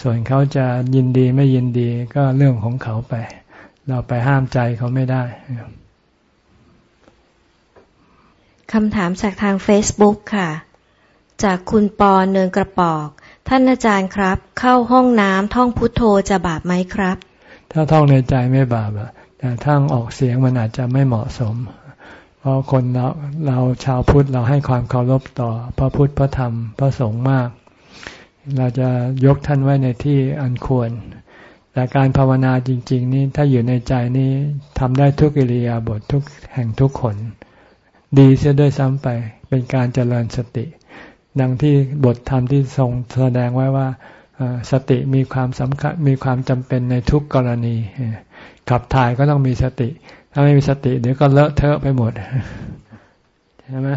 ส่วนเขาจะยินดีไม่ยินดีก็เรื่องของเขาไป เราไปห้ามใจเขาไม่ได้ คำถามจากทาง Facebook ค่ะ จากคุณปอเนินกระปอก ท่านอาจารย์ครับ เข้าห้องน้ำท่องพุทโธจะบาปไหมครับ ถ้าท่องในใจไม่บาปอะแต่ท่องออกเสียงมันอาจจะไม่เหมาะสม เพราะคนเราเราชาวพุทธเราให้ความเคารพต่อพระพุทธพระธรรมพระสงฆ์มาก เราจะยกท่านไว้ในที่อันควร แต่การภาวนาจริง ๆ นี่ถ้าอยู่ในใจนี่ทำได้ทุกอิริยาบถททุกแห่งทุกคน ดีเสียด้วยซ้ำไป เป็นการเจริญสติ ดังที่บทธรรมที่ทรงแสดงไว้ว่าสติมีความสำคัญมีความจำเป็นในทุกกรณี ขับถ่ายก็ต้องมีสติ ถ้าไม่มีสติ เดี๋ยวก็เลอะเทอะไปหมด ใช่ไหม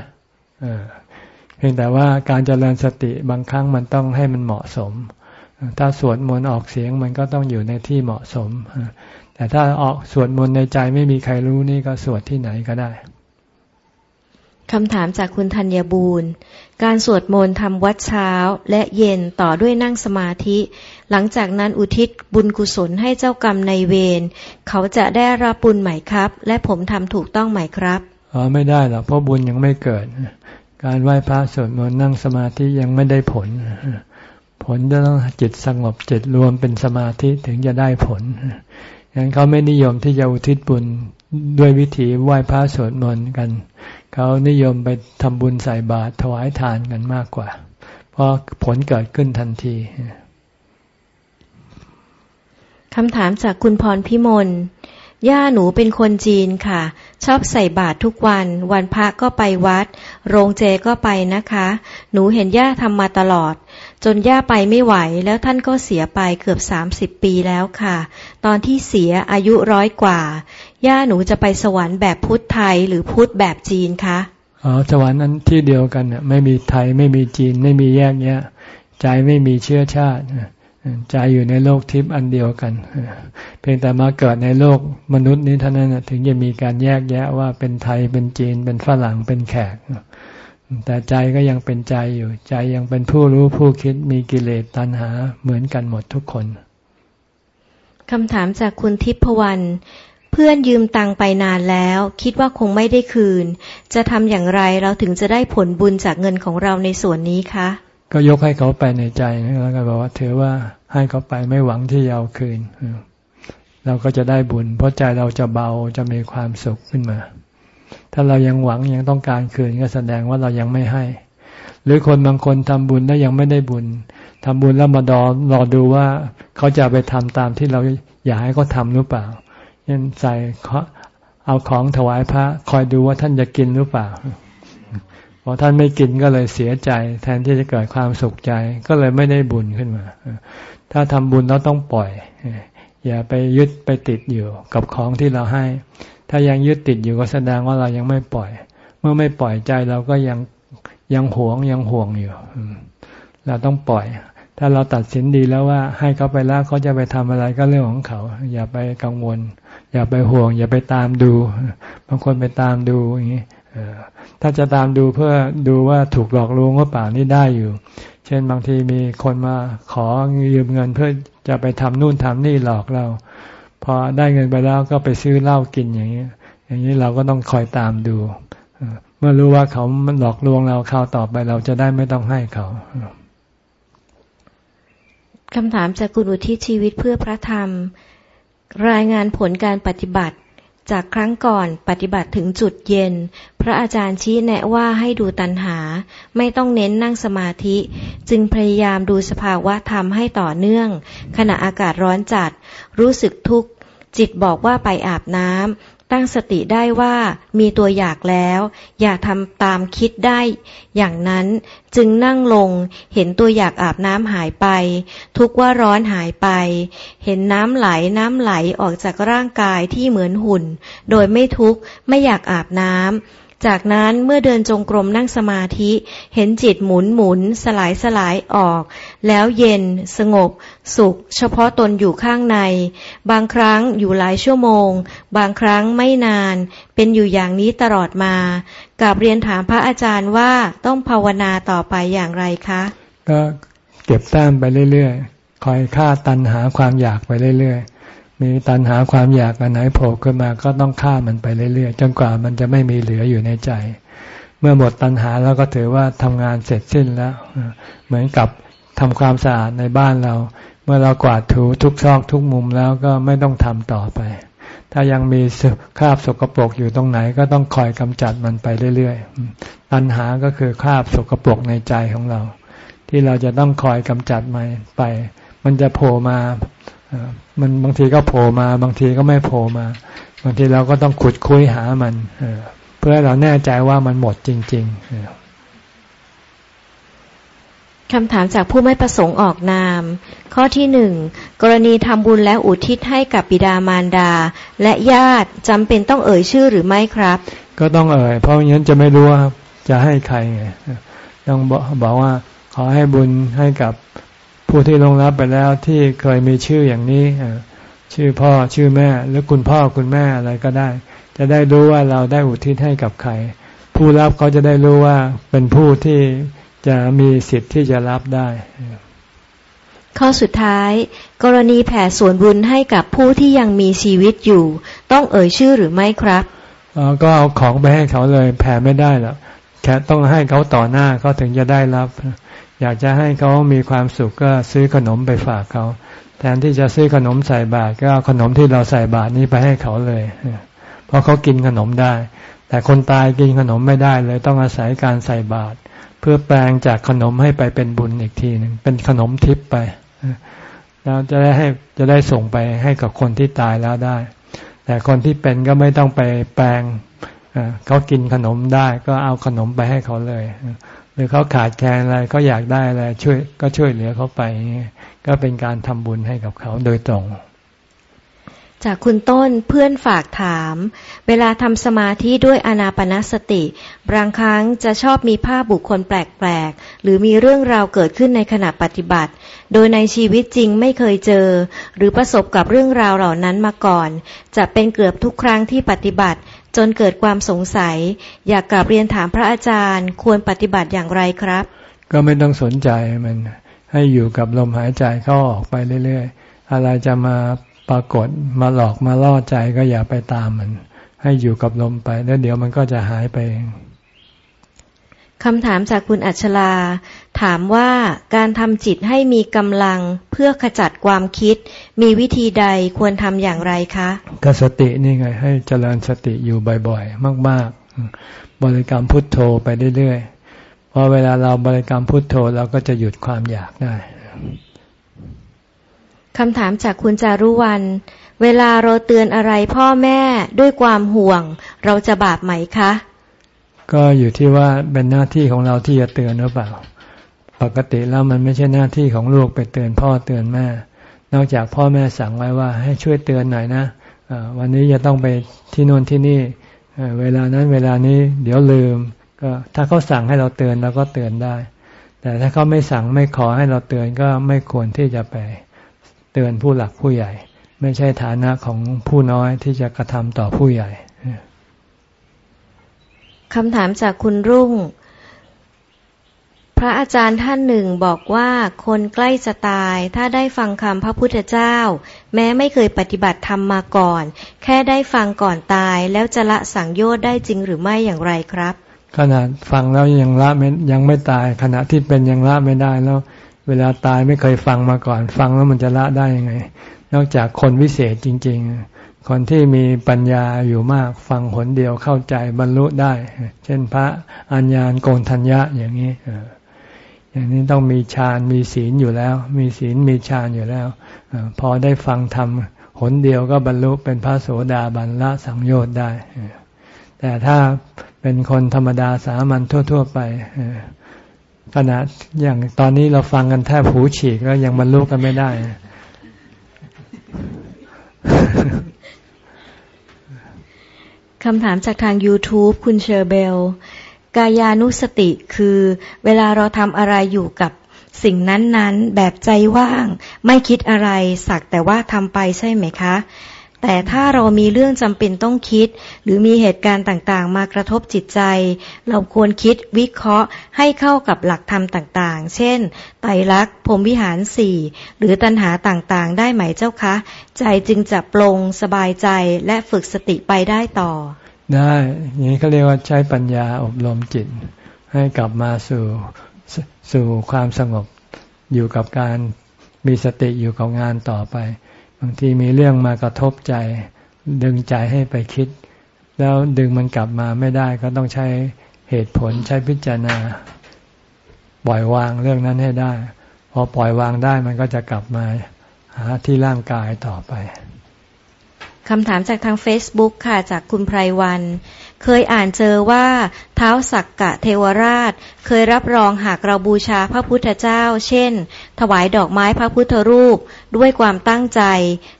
เพียงแต่ว่าการเจริญสติบางครั้งมันต้องให้มันเหมาะสม ถ้าสวดมนต์ออกเสียงมันก็ต้องอยู่ในที่เหมาะสม แต่ถ้าออกสวดมนต์ในใจไม่มีใครรู้นี่ก็สวดที่ไหนก็ได้ คำถามจากคุณธัญบูรณ์ การสวดมนต์ทำวัดเช้าและเย็นต่อด้วยนั่งสมาธิ หลังจากนั้นอุทิศบุญกุศลให้เจ้ากรรมในเวร เขาจะได้รับบุญไหมครับ และผมทำถูกต้องไหมครับอ๋อไม่ได้หรอกเพราะบุญยังไม่เกิด การไหว้พระสวดมนต์นั่งสมาธิยังไม่ได้ผล ผลจะต้องจิตสงบจิตรวมเป็นสมาธิถึงจะได้ผลงั้นเขาไม่นิยมที่จะอุทิศบุญด้วยวิธีไหว้พระสวดมนต์กัน เขานิยมไปทำบุญใส่บาตรถวายทานกันมากกว่า เพราะผลเกิดขึ้นทันทีคำถามจากคุณพรพิมล ย่าหนูเป็นคนจีนค่ะ ชอบใส่บาตรทุกวัน วันพระก็ไปวัด โรงเจก็ไปนะคะ หนูเห็นย่าทำมาตลอด จนย่าไปไม่ไหว แล้วท่านก็เสียไปเกือบสามสิบปีแล้วค่ะ ตอนที่เสียอายุร้อยกว่า ย่าหนูจะไปสวรรค์แบบพุทธไทยหรือพุทธแบบจีนคะอ๋อสวรรค์นั้นที่เดียวกันน่ะไม่มีไทยไม่มีจีนไม่มีแยกแยะใจไม่มีเชื้อชาติใจอยู่ในโลกทิพย์อันเดียวกัน เพียงแต่มาเกิดในโลกมนุษย์นี้เท่านั้นถึงจะมีการแยกแยะว่าเป็นไทยเป็นจีนเป็นฝรั่งเป็นแขก แต่ใจก็ยังเป็นใจอยู่ ใจยังเป็นผู้รู้ผู้คิดมีกิเลสตัณหาเหมือนกันหมดทุกคนคำถามจากคุณทิพวรรณ เพื่อนยืมตังไปนานแล้ว คิดว่าคงไม่ได้คืน จะทำอย่างไรเราถึงจะได้ผลบุญจากเงินของเราในส่วนนี้คะ ก็ยกให้เขาไปในใจแล้วก็บอกว่าถือว่าให้เขาไปไม่หวังที่จะเอาคืน เราก็จะได้บุญ เพราะใจเราจะเบาจะมีความสุขขึ้นมา ถ้าเรายังหวังยังต้องการคืนก็แสดงว่าเรายังไม่ให้ หรือคนบางคนทำบุญแล้วยังไม่ได้บุญทำบุญแล้วมาดอรอดูว่าเขาจะไปทำตามที่เราอยากให้เขาทาหรือเปล่า ช่นใส่เอาของถวายพระ คอยดูว่าท่านจะกินหรือเปล่าพอท่านไม่กินก็เลยเสียใจ แทนที่จะเกิดความสุขใจ ก็เลยไม่ได้บุญขึ้นมา ถ้าทำบุญเราต้องปล่อย อย่าไปยึดไปติดอยู่กับของที่เราให้ ถ้ายังยึดติดอยู่ก็แสดงว่าเรายังไม่ปล่อย เมื่อไม่ปล่อยใจเราก็ยังยังหวงยังห่วงอยู่เราต้องปล่อย ถ้าเราตัดสินดีแล้วว่าให้เขาไปแล้วเขาจะไปทำอะไรก็เรื่องของเขา อย่าไปกังวล อย่าไปห่วง อย่าไปตามดูบางคนไปตามดูอย่างนี้ถ้าจะตามดูเพื่อดูว่าถูกหลอกลวงหรือเปล่านี่ได้อยู่ เช่นบางทีมีคนมาขอยืมเงินเพื่อจะไปทำนู่นทำนี่หลอกเรา พอได้เงินไปแล้วก็ไปซื้อเหล้ากินอย่างนี้ อย่างนี้เราก็ต้องคอยตามดู เมื่อรู้ว่าเขามันหลอกลวงเราคราวต่อไปเราจะได้ไม่ต้องให้เขาคำถามจากคุณอุทิศชีวิตเพื่อพระธรรม รายงานผลการปฏิบัติ จากครั้งก่อนปฏิบัติถึงจุดเย็น พระอาจารย์ชี้แนะว่าให้ดูตัณหา ไม่ต้องเน้นนั่งสมาธิ จึงพยายามดูสภาวะธรรมให้ต่อเนื่อง ขณะอากาศร้อนจัด รู้สึกทุกข์ จิตบอกว่าไปอาบน้ำ ตั้งสติได้ว่ามีตัวอยากแล้ว อย่าทำตามคิดได้ อย่างนั้นจึงนั่งลง เห็นตัวอยากอาบน้ำหายไป ทุกว่าร้อนหายไป เห็นน้ำไหลน้ำไหลออกจากร่างกายที่เหมือนหุ่น โดยไม่ทุกข์ไม่อยากอาบน้ำ จากนั้นเมื่อเดินจงกรมนั่งสมาธิ เห็นจิตหมุนหมุนสลายสลายออก แล้วเย็น สงบ สุข เฉพาะตนอยู่ข้างใน บางครั้งอยู่หลายชั่วโมง บางครั้งไม่นาน เป็นอยู่อย่างนี้ตลอดมากับเรียนถามพระอาจารย์ว่าต้องภาวนาต่อไปอย่างไรคะ ก็เก็บแต้มไปเรื่อยๆคอยฆ่าตันหาความอยากไปเรื่อยๆ มีตัณหาความอยากอันไหนโผล่ขึ้นมาก็ต้องฆ่ามันไปเรื่อยๆจนกว่ามันจะไม่มีเหลืออยู่ในใจ เมื่อหมดตัณหาแล้วก็ถือว่าทำงานเสร็จสิ้นแล้ว เหมือนกับทำความสะอาดในบ้านเรา เมื่อเรากวาดถูทุกซอกทุกมุมแล้วก็ไม่ต้องทำต่อไป ถ้ายังมีคราบสกปรกอยู่ตรงไหนก็ต้องคอยกำจัดมันไปเรื่อยๆตัณหาก็คือคราบสกปรกในใจของเรา ที่เราจะต้องคอยกำจัดมันไป มันจะโผล่มา มันบางทีก็โผล่มา บางทีก็ไม่โผล่มา บางทีเราก็ต้องขุดคุยหามันเพื่อเราแน่ใจว่ามันหมดจริง ๆคำถามจากผู้ไม่ประสงค์ออกนาม ข้อที่หนึ่งกรณีทำบุญแล้วอุทิศให้กับบิดามารดา และญาติจำเป็นต้องเอ่ยชื่อหรือไม่ครับ ก็ต้องเอ่ย เพราะงั้นจะไม่รู้ว่าจะให้ใครไงต้องบอกบอกว่าขอให้บุญให้กับ ผู้ที่ลงรับไปแล้วที่เคยมีชื่ออย่างนี้ชื่อพ่อชื่อแม่หรือคุณพ่อคุณแม่อะไรก็ได้ จะได้รู้ว่าเราได้อุทิศให้กับใคร ผู้รับเขาจะได้รู้ว่าเป็นผู้ที่จะมีสิทธิ์ที่จะรับได้ ข้อสุดท้าย กรณีแผ่ส่วนบุญให้กับผู้ที่ยังมีชีวิตอยู่ ต้องเอ่ยชื่อหรือไม่ครับก็เอาของไปให้เขาเลย แผ่ไม่ได้หรอกแค่ต้องให้เขาต่อหน้าเขาถึงจะได้รับ อยากจะให้เขามีความสุขก็ซื้อขนมไปฝากเขา แทนที่จะซื้อขนมใส่บาตรก็เอาขนมที่เราใส่บาตรนี้ไปให้เขาเลย เพราะเขากินขนมได้ แต่คนตายกินขนมไม่ได้เลยต้องอาศัยการใส่บาตรเพื่อแปลงจากขนมให้ไปเป็นบุญอีกทีหนึ่งเป็นขนมทิพย์ไปแล้วจะได้ให้จะได้ส่งไปให้กับคนที่ตายแล้วได้ แต่คนที่เป็นก็ไม่ต้องไปแปลงเขากินขนมได้ก็เอาขนมไปให้เขาเลย รือเขาขาดแคลนอะไรเขาอยากได้อะไรช่วยก็ช่วยเหลือเขาไป ก็เป็นการทำบุญให้กับเขาโดยตรง จากคุณต้นเพื่อนฝากถาม เวลาทำสมาธิด้วยอนาปนาสติบางครั้งจะชอบมีภาพบุคคลแปลกๆ หรือมีเรื่องราวเกิดขึ้นในขณะปฏิบัติ โดยในชีวิตจริงไม่เคยเจอ หรือประสบกับเรื่องราวเหล่านั้นมาก่อน จะเป็นเกือบทุกครั้งที่ปฏิบัติ จนเกิดความสงสัย อยากกลับเรียนถามพระอาจารย์ ควรปฏิบัติอย่างไรครับ ก็ไม่ต้องสนใจมันให้อยู่กับลมหายใจเข้าออกไปเรื่อยๆ อะไรจะมาปรากฏมาหลอกมาล่อใจก็อย่าไปตามมัน ให้อยู่กับลมไปแล้วเดี๋ยวมันก็จะหายไปเอง คำถามจากคุณอัชลา ถามว่าการทำจิตให้มีกำลังเพื่อขจัดความคิด มีวิธีใดควรทำอย่างไรคะก็สตินี่ไง ให้เจริญสติอยู่บ่อยๆ มากๆ บริกรรมพุทโธไปเรื่อยๆพอเวลาเราบริกรรมพุทโธเราก็จะหยุดความอยากได้คำถามจากคุณจารุวัน เวลาเราเตือนอะไรพ่อแม่ด้วยความห่วง เราจะบาปไหมคะ ก็อยู่ที่ว่าเป็นหน้าที่ของเราที่จะเตือนหรือเปล่า ปกติแล้วมันไม่ใช่หน้าที่ของลูกไปเตือนพ่อเตือนแม่ นอกจากพ่อแม่สั่งไว้ว่าให้ช่วยเตือนหน่อยนะวันนี้จะต้องไปที่โน่นที่นี่เวลานั้นเวลานี้เดี๋ยวลืม ก็ถ้าเขาสั่งให้เราเตือนเราก็เตือนได้ แต่ถ้าเขาไม่สั่งไม่ขอให้เราเตือนก็ไม่ควรที่จะไปเตือนผู้หลักผู้ใหญ่ ไม่ใช่ฐานะของผู้น้อยที่จะกระทำต่อผู้ใหญ่ คำถามจากคุณรุ่ง พระอาจารย์ท่านหนึ่งบอกว่าคนใกล้จะตาย ถ้าได้ฟังคำพระพุทธเจ้า แม้ไม่เคยปฏิบัติธรรมมาก่อน แค่ได้ฟังก่อนตาย แล้วจะละสังโยชน์ได้จริงหรือไม่อย่างไรครับ ขนาดฟังแล้วยังละไม่ยังไม่ตาย ขณะที่เป็นยังละไม่ได้แล้ว เวลาตายไม่เคยฟังมาก่อน ฟังแล้วมันจะละได้ยังไง นอกจากคนวิเศษจริง ๆ คนที่มีปัญญาอยู่มากฟังหนเดียวเข้าใจบรรลุได้ เช่นพระอัญญาณโกนทัญญะอย่างนี้อย่างนี้ต้องมีฌานมีศีลอยู่แล้ว มีศีลมีฌานอยู่แล้วพอได้ฟังธรรมหนเดียวก็บรรลุเป็นพระโสดาบันละสังโยชน์ได้ แต่ถ้าเป็นคนธรรมดาสามัญทั่ว ๆ ไปขณะอย่างตอนนี้เราฟังกันแทบหูฉีกแล้วยังบรรลุกันไม่ได้ คำถามจากทาง YouTube คุณเชอร์เบล กายานุสติคือ เวลาเราทำอะไรอยู่กับสิ่งนั้นๆ แบบใจว่าง ไม่คิดอะไร สักแต่ว่าทำไปใช่ไหมคะ แต่ถ้าเรามีเรื่องจำเป็นต้องคิด หรือมีเหตุการณ์ต่างๆ มากระทบจิตใจ เราควรคิดวิเคราะห์ให้เข้ากับหลักธรรมต่างๆ เช่น ไตรลักษณ์พรมวิหารสี่หรือตัณหาต่างๆ ได้ไหมเจ้าคะ ใจจึงจะปลงสบายใจและฝึกสติไปได้ต่อ ได้อย่างนี้เขาเรียกว่าใช้ปัญญาอบรมจิต ให้กลับมาสู่สู่ความสงบอยู่กับการมีสติอยู่กับงานต่อไป บางทีมีเรื่องมากระทบใจ ดึงใจให้ไปคิด แล้วดึงมันกลับมาไม่ได้ก็ต้องใช้เหตุผลใช้พิจารณา ปล่อยวางเรื่องนั้นให้ได้ พอปล่อยวางได้มันก็จะกลับมาหาที่ร่างกายต่อไปคำถามจากทาง Facebook ค่ะ จากคุณไพรวัน เคยอ่านเจอว่าเท้าสักกะเทวราช เคยรับรองหากเราบูชาพระพุทธเจ้า เช่น ถวายดอกไม้พระพุทธรูป ด้วยความตั้งใจ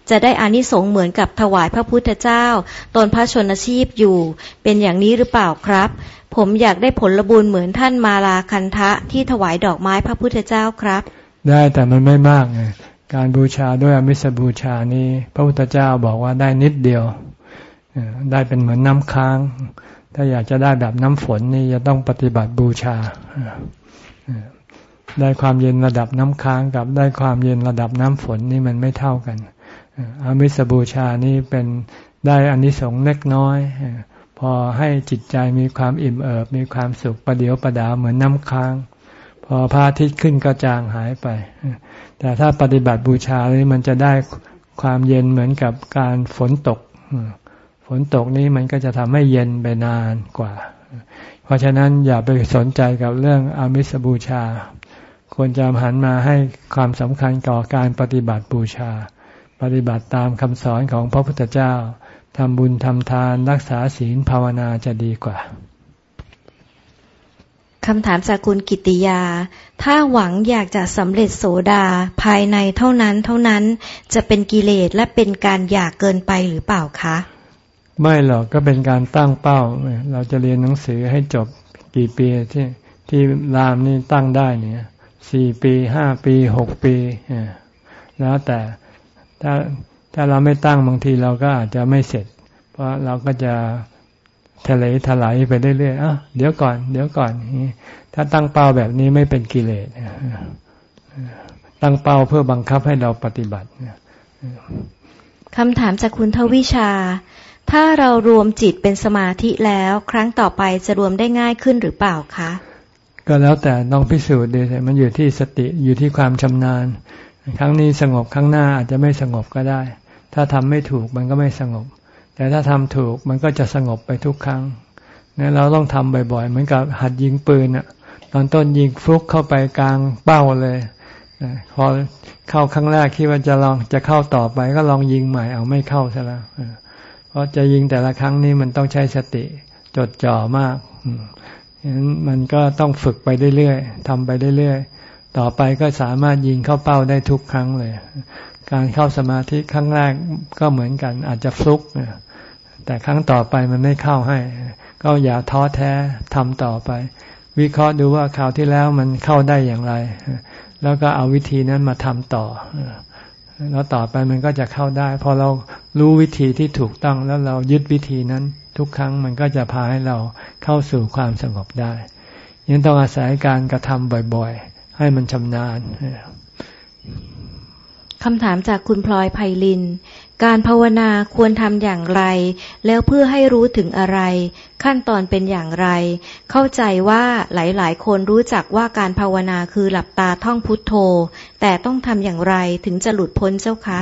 จะได้อานิสงส์เหมือนกับถวายพระพุทธเจ้า ตนพระชนชีพอยู่ เป็นอย่างนี้หรือเปล่าครับ ผมอยากได้ผลบุญเหมือนท่านมาลาคันทะที่ถวายดอกไม้พระพุทธเจ้าครับ ได้แต่มันไม่มากไงการบูชาด้วยอมิสบูชานี้ พระพุทธเจ้าบอกว่าได้นิดเดียว ได้เป็นเหมือนน้ำค้าง ถ้าอยากจะได้แบบน้ำฝนนี่จะต้องปฏิบัติบูชา ได้ความเย็นระดับน้ำค้างกับได้ความเย็นระดับน้ำฝนนี่มันไม่เท่ากันอามิสบูชานี่เป็นได้อานิสงส์เล็กน้อย พอให้จิตใจมีความอิ่มเอิบ มีความสุขประเดียวประดาเหมือนน้ำค้าง พอพระอาทิตย์ขึ้นก็จางหายไป แต่ถ้าปฏิบัติบูชานี่มันจะได้ความเย็นเหมือนกับการฝนตก ฝนตกนี้มันก็จะทำให้เย็นไปนานกว่า เพราะฉะนั้นอย่าไปสนใจกับเรื่องอามิสบูชา ควรจะหันมาให้ความสำคัญก่อการปฏิบัติบูชา ปฏิบัติตามคำสอนของพระพุทธเจ้าทำบุญทำทานรักษาศีลภาวนาจะดีกว่าคำถามจากคุณกิติยา ถ้าหวังอยากจะสำเร็จโสดาภายในเท่านั้นเท่านั้นจะเป็นกิเลสและเป็นการอยากเกินไปหรือเปล่าคะ ไม่หรอกก็เป็นการตั้งเป้า เราจะเรียนหนังสือให้จบกี่ปีที่ที่รามนี่ตั้งได้เนี่ยสี่ปีห้าปีหกปีแล้วแต่ถ้าถ้าเราไม่ตั้งบางทีเราก็อาจจะไม่เสร็จ เพราะเราก็จะทะเลถลายไปเรื่อยๆอะเดี๋ยวก่อน เดี๋ยวก่อน ถ้าตั้งเป้าแบบนี้ไม่เป็นกิเลสตั้งเป้าเพื่อบังคับให้เราปฏิบัติคำถามจากคุณทวิชา ถ้าเรารวมจิตเป็นสมาธิแล้ว ครั้งต่อไปจะรวมได้ง่ายขึ้นหรือเปล่าคะ ก็แล้วแต่ต้องพิสูจน์ดีแต่มันอยู่ที่สติอยู่ที่ความชำนาญ ครั้งนี้สงบครั้งหน้าอาจจะไม่สงบก็ได้ ถ้าทำไม่ถูกมันก็ไม่สงบ แต่ถ้าทำถูกมันก็จะสงบไปทุกครั้งนี่เราต้องทำบ่อยๆ เหมือนกับหัดยิงปืนอะตอนต้นยิงฟลุกเข้าไปกลางเป้าเลยพอเข้าครั้งแรกคิดว่าจะลองจะเข้าต่อไปก็ลองยิงใหม่เอาไม่เข้าซะแล้ว เพราะจะยิงแต่ละครั้งนี้มันต้องใช้สติจดจ่อมากฉะนั้นมันก็ต้องฝึกไปเรื่อยๆทำไปเรื่อยๆ ต่อไปก็สามารถยิงเข้าเป้าได้ทุกครั้งเลย การเข้าสมาธิครั้งแรกก็เหมือนกันอาจจะฟลุก แต่ครั้งต่อไปมันไม่เข้าให้ ก็อย่าท้อแท้ทำต่อไป วิเคราะห์ดูว่าคราวที่แล้วมันเข้าได้อย่างไร แล้วก็เอาวิธีนั้นมาทำต่อ แล้วต่อไปมันก็จะเข้าได้ พอเรารู้วิธีที่ถูกต้องแล้วเรายึดวิธีนั้นทุกครั้งมันก็จะพาให้เราเข้าสู่ความสงบได้ยังต้องอาศัยการกระทำบ่อยๆ ให้มันชำนาญคำถามจากคุณพลอยไพลิน การภาวนาควรทำอย่างไร แล้วเพื่อให้รู้ถึงอะไร ขั้นตอนเป็นอย่างไร เข้าใจว่าหลายๆ คนรู้จักว่าการภาวนาคือหลับตาท่องพุทโธ แต่ต้องทำอย่างไรถึงจะหลุดพ้นเจ้าคะ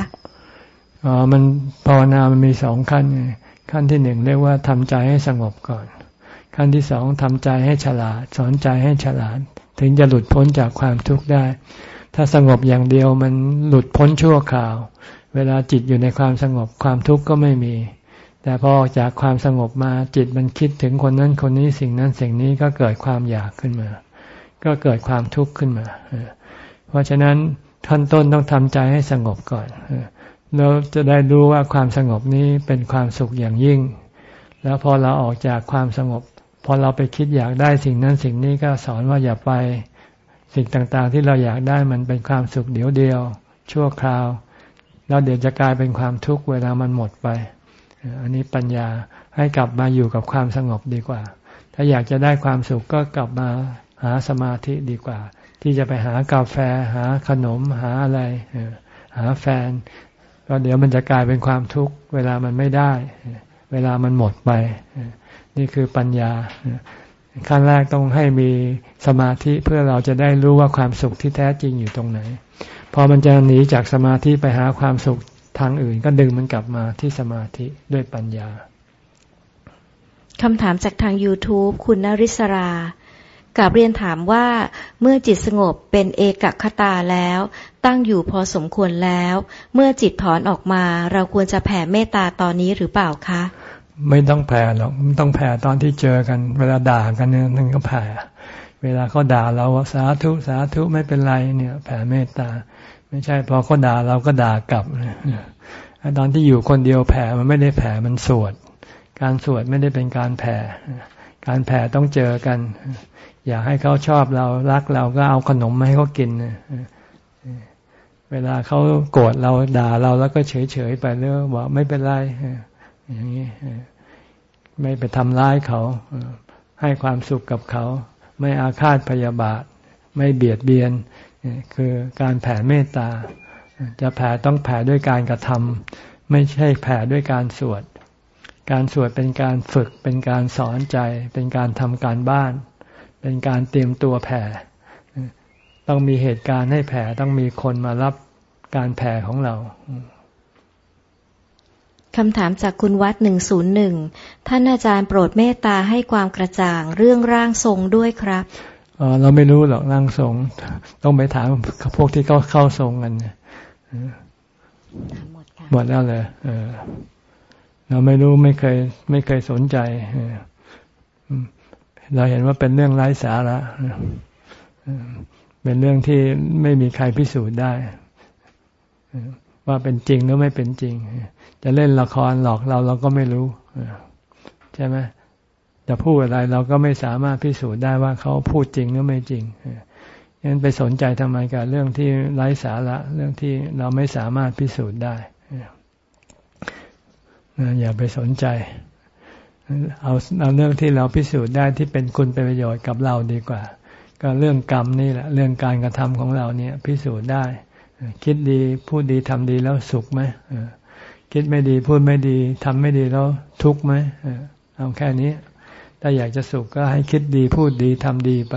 อ๋อมันภาวนามันมีสองขั้นไงขั้นที่หนึ่งเรียกว่าทำใจให้สงบก่อน ขั้นที่สองทำใจให้ฉลาด สอนใจให้ฉลาด ถึงจะหลุดพ้นจากความทุกข์ได้ ถ้าสงบอย่างเดียวมันหลุดพ้นชั่วคราว เวลาจิตอยู่ในความสงบความทุกข์ก็ไม่มี แต่พอออกจากความสงบมาจิตมันคิดถึงคนนั้นคนนี้สิ่งนั้นสิ่งนี้ก็เกิดความอยากขึ้นมา ก็เกิดความทุกข์ขึ้นมา เพราะฉะนั้นขั้นต้นต้องทำใจให้สงบก่อนเราจะได้รู้ว่าความสงบนี้เป็นความสุขอย่างยิ่ง แล้วพอเราออกจากความสงบ พอเราไปคิดอยากได้สิ่งนั้นสิ่งนี้ก็สอนว่าอย่าไป สิ่งต่างๆที่เราอยากได้มันเป็นความสุขเดียวเดียว ชั่วคราว แล้วเดี๋ยวจะกลายเป็นความทุกข์เวลามันหมดไป อันนี้ปัญญาให้กลับมาอยู่กับความสงบดีกว่า ถ้าอยากจะได้ความสุขก็กลับมาหาสมาธิดีกว่า ที่จะไปหากาแฟ หาขนมหาอะไร หาแฟนก็เดี๋ยวมันจะกลายเป็นความทุกข์เวลามันไม่ได้ เวลามันหมดไป นี่คือปัญญา ขั้นแรกต้องให้มีสมาธิเพื่อเราจะได้รู้ว่าความสุขที่แท้จริงอยู่ตรงไหน พอมันจะหนีจากสมาธิไปหาความสุขทางอื่น ก็ดึงมันกลับมาที่สมาธิด้วยปัญญาคำถามจากทาง YouTube คุณนริศรากับเรียนถามว่าเมื่อจิตสงบเป็นเอกคตาแล้ว ตั้งอยู่พอสมควรแล้ว เมื่อจิตถอนออกมา เราควรจะแผ่เมตตาตอนนี้หรือเปล่าคะ ไม่ต้องแผ่หรอกไม่ต้องแผ่ตอนที่เจอกัน เวลาด่ากันเนี่ยนึงก็แผ่ เวลาเขาด่าเราสาธุสาธุไม่เป็นไรเนี่ย แผ่เมตตา ไม่ใช่พอเขาด่าเราก็ด่ากลับตอนที่อยู่คนเดียวแผ่มันไม่ได้แผ่มันสวด การสวดไม่ได้เป็นการแผ่ การแผ่ต้องเจอกัน อยากให้เขาชอบเรารักเราก็เอาขนมมาให้เขากินเวลาเขาโกรธเราด่าเราแล้วก็เฉยเฉยไปเรื่องบอกไม่เป็นไร อย่างนี้ไม่ไปทำร้ายเขา ให้ความสุขกับเขา ไม่อาฆาตพยาบาท ไม่เบียดเบียน คือการแผ่เมตตา จะแผ่ต้องแผ่ด้วยการกระทำไม่ใช่แผ่ด้วยการสวด การสวดเป็นการฝึก เป็นการสอนใจ เป็นการทำการบ้าน เป็นการเตรียมตัวแผ่ ต้องมีเหตุการณ์ให้แผ่ ต้องมีคนมารับการแผ่ของเรา คำถามจากคุณวัดหนึ่งศูนย์หนึ่งท่านอาจารย์โปรดเมตตาให้ความกระจ่างเรื่องร่างทรงด้วยครับออเราไม่รู้หรอกร่างทรง ต้องไปถามพวกที่เขาเข้าทรงกันหมดแล้วเลยเออเราไม่รู้ไม่เคย ไม่เคยสนใจเราเห็นว่าเป็นเรื่องไร้สาระเป็นเรื่องที่ไม่มีใครพิสูจน์ได้ ว่าเป็นจริงหรือไม่เป็นจริง จะเล่นละครหลอกเราเราก็ไม่รู้ใช่ไหมจะพูดอะไรเราก็ไม่สามารถพิสูจน์ได้ว่าเขาพูดจริงหรือไม่จริงงั้นไปสนใจทำไมกับเรื่องที่ไร้สาระเรื่องที่เราไม่สามารถพิสูจน์ได้อย่าไปสนใจ เอาเอาเรื่องที่เราพิสูจน์ได้ที่เป็นคุณเป็นประโยชน์กับเราดีกว่า ก็เรื่องกรรมนี่แหละ เรื่องการกระทำของเราเนี่ย พิสูจน์ได้ คิดดีพูดดีทำดีแล้วสุขไหม คิดไม่ดีพูดไม่ดีทำไม่ดีแล้วทุกข์ไหมเอาแค่นี้ ถ้าอยากจะสุขก็ให้คิดดีพูดดีทำดีไป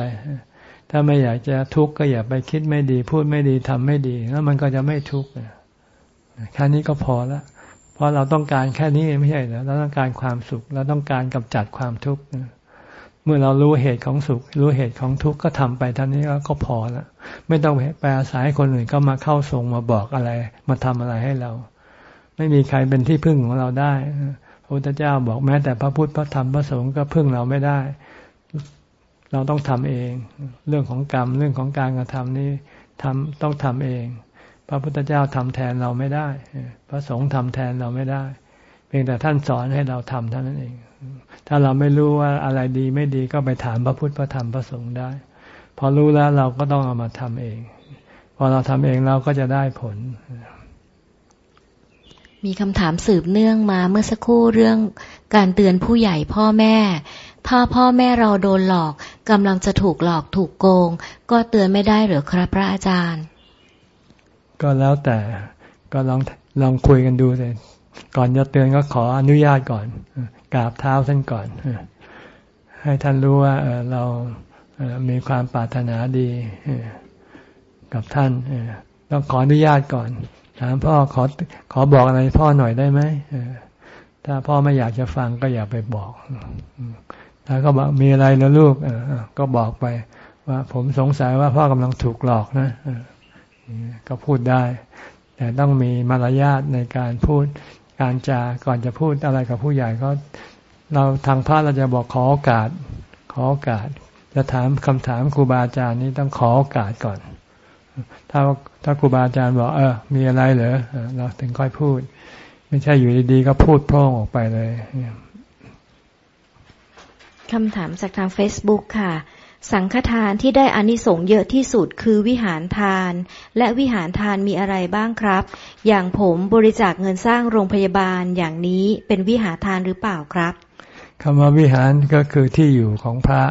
ถ้าไม่อยากจะทุกข์ก็อย่าไปคิดไม่ดี พูดไม่ดีทำไม่ดี แล้วมันก็จะไม่ทุกข์แค่นี้ก็พอแล้วพราะเราต้องการแค่นี้ไม่ใช่เหรอเราต้องการความสุข เราต้องการกำจัดความทุกข์เมื่อเรารู้เหตุของสุข รู้เหตุของทุกข์ก็ทำไปท่านี้ก็พอละไม่ต้องไปอาศัยคนอื่นก็มาเข้าทรงมาบอกอะไร มาทำอะไรให้เรา ไม่มีใครเป็นที่พึ่งของเราได้พระพุทธเจ้าบอกแม้แต่พระพุทธพระธรรมพระสงฆ์ก็พึ่งเราไม่ได้ เราต้องทำเอง เรื่องของกรรมเรื่องของการกระทำนี้ทำต้องทำเอง พระพุทธเจ้าทำแทนเราไม่ได้ พระสงฆ์ทำแทนเราไม่ได้ เพียงแต่ท่านสอนให้เราทำเท่านั้นเอง ถ้าเราไม่รู้ว่าอะไรดีไม่ดีก็ไปถามพระพุทธพระธรรมพระสงฆ์ได้ พอรู้แล้วเราก็ต้องเอามาทำเอง พอเราทำเองเราก็จะได้ผล มีคำถามสืบเนื่องมาเมื่อสักครู่เรื่องการเตือนผู้ใหญ่พ่อแม่ ถ้าพ่อแม่เราโดนหลอกกำลังจะถูกหลอกถูกโกง ก็เตือนไม่ได้หรือครับพระอาจารย์ ก็แล้วแต่ก็ลองลองคุยกันดูเลยก่อนจะเตือนก็ขออนุญาตก่อนกราบเท้าท่านก่อน ให้ท่านรู้ว่าเรามีความปรารถนาดีกับท่านต้องขออนุญาตก่อน ถามพ่อขอขอบอกอะไรพ่อหน่อยได้ไหมถ้าพ่อไม่อยากจะฟังก็อย่าไปบอก ถ้าก็บอกมีอะไรแล้วลูกก็บอกไป ว่าผมสงสัยว่าพ่อกำลังถูกหลอกนะก็พูดได้ แต่ต้องมีมารยาทในการพูดการจาก่อนจะพูดอะไรกับผู้ใหญ่ก็ เราทางพระเราจะบอกขอโอกาส ขอโอกาส จะถามคำถามครูบาอาจารย์นี้ต้องขอโอกาสก่อน ถ้าถ้าครูบาอาจารย์บอกเออ มีอะไรเหรอเราถึงค่อยพูด ไม่ใช่อยู่ดีๆก็พูดพร่องออกไปเลยคำถามจากทาง Facebook ค่ะ สังฆทานที่ได้อานิสงส์เยอะที่สุดคือวิหารทาน และวิหารทานมีอะไรบ้างครับ อย่างผมบริจาคเงินสร้างโรงพยาบาลอย่างนี้เป็นวิหารทานหรือเปล่าครับคำว่าวิหารก็คือที่อยู่ของพระ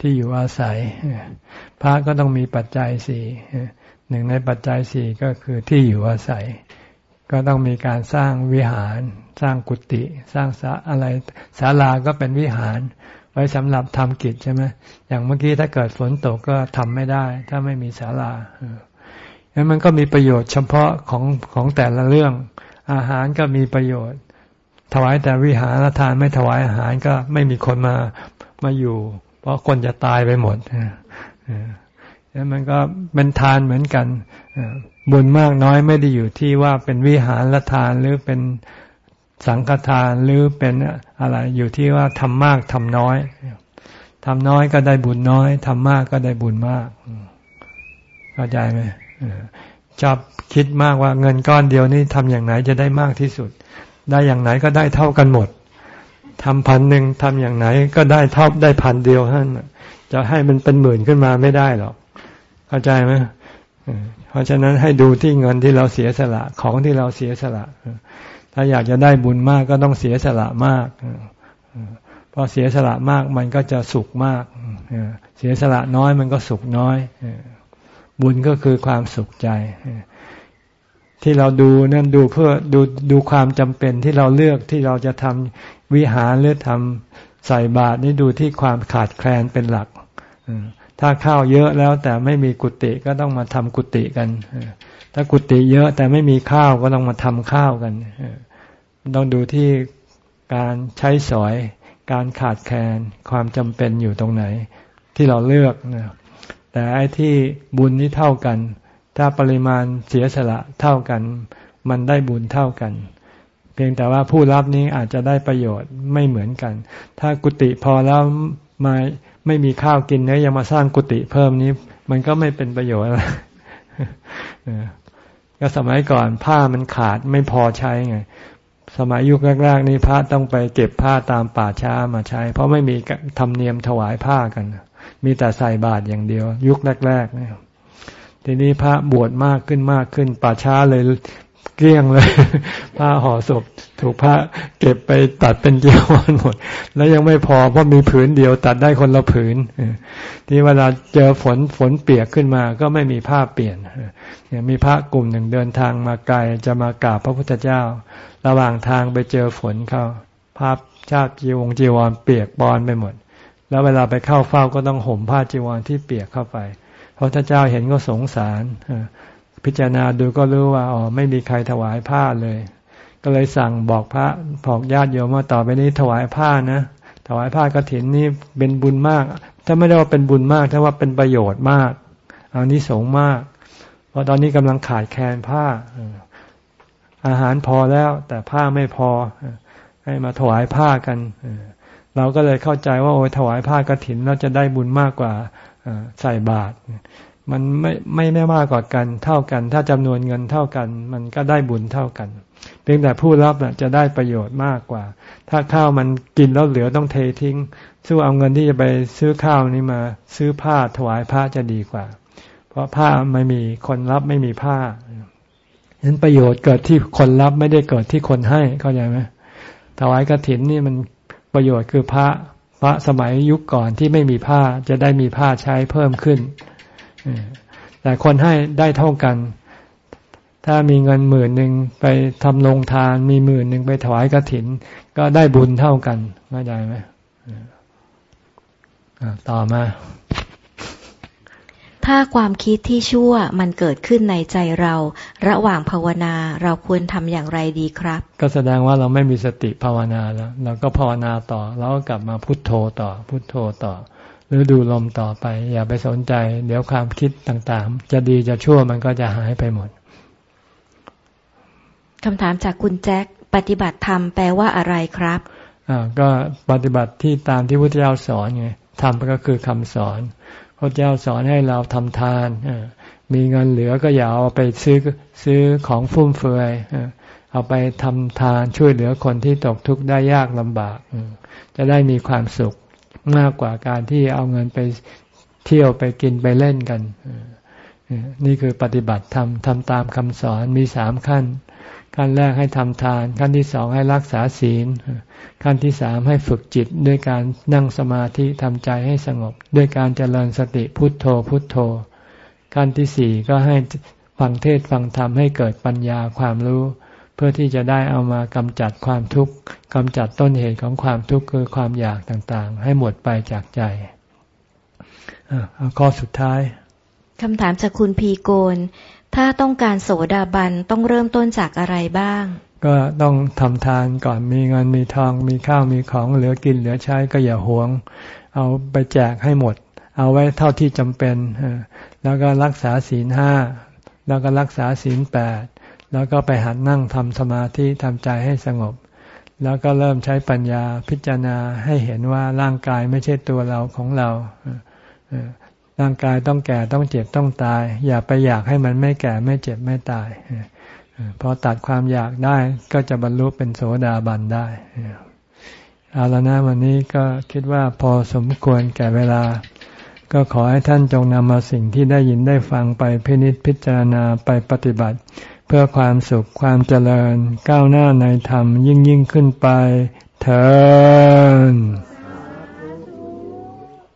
ที่อยู่อาศัย พระก็ต้องมีปัจจัยสี่หนึ่งในปัจจัยสี่ก็คือที่อยู่อาศัย ก็ต้องมีการสร้างวิหาร สร้างกุฏิสร้างสาอะไรศาลาก็เป็นวิหาร ไว้สำหรับทำกิจใช่ไหมอย่างเมื่อกี้ถ้าเกิดฝนตกก็ทำไม่ได้ ถ้าไม่มีศาลาดังนั้นมันก็มีประโยชน์เฉพาะของของแต่ละเรื่อง อาหารก็มีประโยชน์ ถวายแต่วิหารทานไม่ถวายอาหารก็ไม่มีคนมามาอยู่ เพราะคนจะตายไปหมดแล้วมันก็เป็นทานเหมือนกันบุญมากน้อยไม่ได้อยู่ที่ว่าเป็นวิหารละทานหรือเป็นสังฆทานหรือเป็นอะไรอยู่ที่ว่าทำมากทำน้อยทำน้อยก็ได้บุญน้อยทำมากก็ได้บุญมากเข้าใจไหมชอบคิดมากว่าเงินก้อนเดียวนี้ทำอย่างไหนจะได้มากที่สุด ได้อย่างไหนก็ได้เท่ากันหมด ทำพันหนึ่งทำอย่างไหนก็ได้เท่าได้พันเดียวท่านจะให้มันเป็นหมื่นขึ้นมาไม่ได้หรอก เข้าใจไหมเพราะฉะนั้นให้ดูที่เงินที่เราเสียสละของที่เราเสียสละ ถ้าอยากจะได้บุญมากก็ต้องเสียสละมากพอเสียสละมากมันก็จะสุขมาก เสียสละน้อยมันก็สุขน้อย บุญก็คือความสุขใจ ที่เราดูนั่นดูเพื่อดูดูความจำเป็นที่เราเลือกที่เราจะทำวิหารหรือทำใส่บาตรนี่ดูที่ความขาดแคลนเป็นหลักถ้าข้าวเยอะแล้วแต่ไม่มีกุฏิก็ต้องมาทำกุฏิกันถ้ากุฏิเยอะแต่ไม่มีข้าวก็ต้องมาทำข้าวกันต้องดูที่การใช้สอย การขาดแคลนความจำเป็นอยู่ตรงไหน ที่เราเลือกแต่ไอ้ที่บุญนี่เท่ากัน ถ้าปริมาณเสียสละเท่ากัน มันได้บุญเท่ากัน เพียงแต่ว่าผู้รับนี้อาจจะได้ประโยชน์ไม่เหมือนกัน ถ้ากุฏิพอแล้วมาไม่มีข้าวกินเนี่ยยังมาสร้างกุฏิเพิ่มนี้ มันก็ไม่เป็นประโยชน์อะไรก็สมัยก่อนผ้ามันขาดไม่พอใช้ไง สมัยยุคแรกๆนี้พระต้องไปเก็บผ้าตามป่าช้ามาใช้ เพราะไม่มีธรรมเนียมถวายผ้ากัน มีแต่ใส่บาตรอย่างเดียว ยุคแรกๆเนี่ย ทีนี้พระบวชมากขึ้นมากขึ้น ป่าช้าเลยเกลี้ยงเลย ผ้าห่อศพ ถูกพระเก็บไปตัดเป็นเจียวหมด แล้วยังไม่พอเพราะมีผืนเดียวตัดได้คนละผืนที่เวลาเจอฝนฝนเปียกขึ้นมาก็ไม่มีผ้าเปลี่ยนอย่างมีพระกลุ่มหนึ่งเดินทางมาไกลจะมากราบพระพุทธเจ้า ระหว่างทางไปเจอฝนเข้าภาพชาติจีวงจีวรเปียกบอนไปหมด แล้วเวลาไปเข้าเฝ้าก็ต้องห่มผ้าจีวรที่เปียกเข้าไป พระพุทธเจ้าเห็นก็สงสารพิจารณาดูก็รู้ว่าอ๋อไม่มีใครถวายผ้าเลย ก็เลยสั่งบอกพระบอกญาติโยมว่าต่อไปนี้ถวายผ้านะถวายผ้ากรถินนี่เป็นบุญมาก ถ้าไม่ได้ว่าเป็นบุญมาก ถ้าว่าเป็นประโยชน์มากอานี้สงมาก เพราะตอนนี้กำลังขาดแคลนผ้าอาหารพอแล้ว แต่ผ้าไม่พอให้มาถวายผ้ากันเราก็เลยเข้าใจว่าโอ้ถวายผ้ากรถินเราจะได้บุญมากกว่า ใส่บาตรมันไม่ไม่ไม่มากกว่ากันเท่ากัน ถ้าจำนวนเงินเท่ากัน มันก็ได้บุญเท่ากัน เพียงแต่ผู้รับจะได้ประโยชน์มากกว่า ถ้าข้าวมันกินแล้วเหลือต้องเททิ้ง สู้เอาเงินที่จะไปซื้อข้าวนี้มา ซื้อผ้าถวายผ้าจะดีกว่า เพราะผ้าไม่มีคนรับไม่มีผ้าฉะนั้นประโยชน์เกิดที่คนรับไม่ได้เกิดที่คนให้เข้าใจไหมถวายกระถินนี่มันประโยชน์คือพระ พระสมัยยุคก่อนที่ไม่มีผ้าจะได้มีผ้าใช้เพิ่มขึ้น แต่คนให้ได้เท่ากัน ถ้ามีเงินหมื่นหนึ่งไปทำลงทาน มีหมื่นหนึ่งไปถวายกรถิน ก็ได้บุญเท่ากันเข้าใจไหมต่อมา ถ้าความคิดที่ชั่วมันเกิดขึ้นในใจเรา ระหว่างภาวนาเราควรทำอย่างไรดีครับ ก็แสดงว่าเราไม่มีสติภาวนาแล้ว เราก็ภาวนาต่อ แล้วก็กลับมาพุทโธต่อ พุทโธต่อ หรือดูลมต่อไป อย่าไปสนใจ เดี๋ยวความคิดต่างๆ จะดีจะชั่วมันก็จะหายไปหมดคำถามจากคุณแจ็คปฏิบัติธรรมแปลว่าอะไรครับอ่าก็ปฏิบัติที่ตามที่พุทธเจ้าสอนไงธรรมก็คือคำสอนพ ระเจ้าสอนให้เราทำทานมีเงินเหลือก็อย่าเอาไปซื้อซื้อของฟุ่มเฟือยเอาไปทำทานช่วยเหลือคนที่ตกทุกข์ได้ยากลำบาก จะได้มีความสุขมากกว่าการที่เอาเงินไปเที่ยวไปกินไปเล่นกัน นี่คือปฏิบัติทำทำตามคำสอนมีสามขั้น ขั้นแรกให้ทำทาน ขั้นที่สองให้รักษาศีล ขั้นที่สามให้ฝึกจิตด้วยการนั่งสมาธิทำใจให้สงบ ด้วยการเจริญสติพุทโธพุทโธ ขั้นที่สี่ก็ให้ฟังเทศฟังธรรมให้เกิดปัญญาความรู้ เพื่อที่จะได้เอามากำจัดความทุกข์กำจัดต้นเหตุของความทุกข์คือความอยากต่างๆ ให้หมดไปจากใจข้อสุดท้ายคำถามจากคุณพีโกน ถ้าต้องการโสดาบันต้องเริ่มต้นจากอะไรบ้าง ก็ต้องทำทานก่อนมีเงินมีทอง มีข้าวมีของเหลือกินเหลือใช้ก็อย่าหวง เอาไปแจกให้หมด เอาไว้เท่าที่จำเป็นแล้วก็รักษาศีลห้าแล้วก็รักษาศีลแปดแล้วก็ไปหัดนั่งทำสมาธิทำใจให้สงบ แล้วก็เริ่มใช้ปัญญาพิจารณาให้เห็นว่าร่างกายไม่ใช่ตัวเราของเรา ร่างกายต้องแก่ต้องเจ็บต้องตาย อย่าไปอยากให้มันไม่แก่ไม่เจ็บไม่ตายพอตัดความอยากได้ก็จะบรรลุเป็นโสดาบันได้เอาละนะวันนี้ก็คิดว่าพอสมควรแก่เวลา ก็ขอให้ท่านจงนำมาสิ่งที่ได้ยินได้ฟังไปพินิจพิจารณาไปปฏิบัติ เพื่อความสุขความเจริญ ก้าวหน้าในธรรมยิ่งยิ่งขึ้นไปเถิด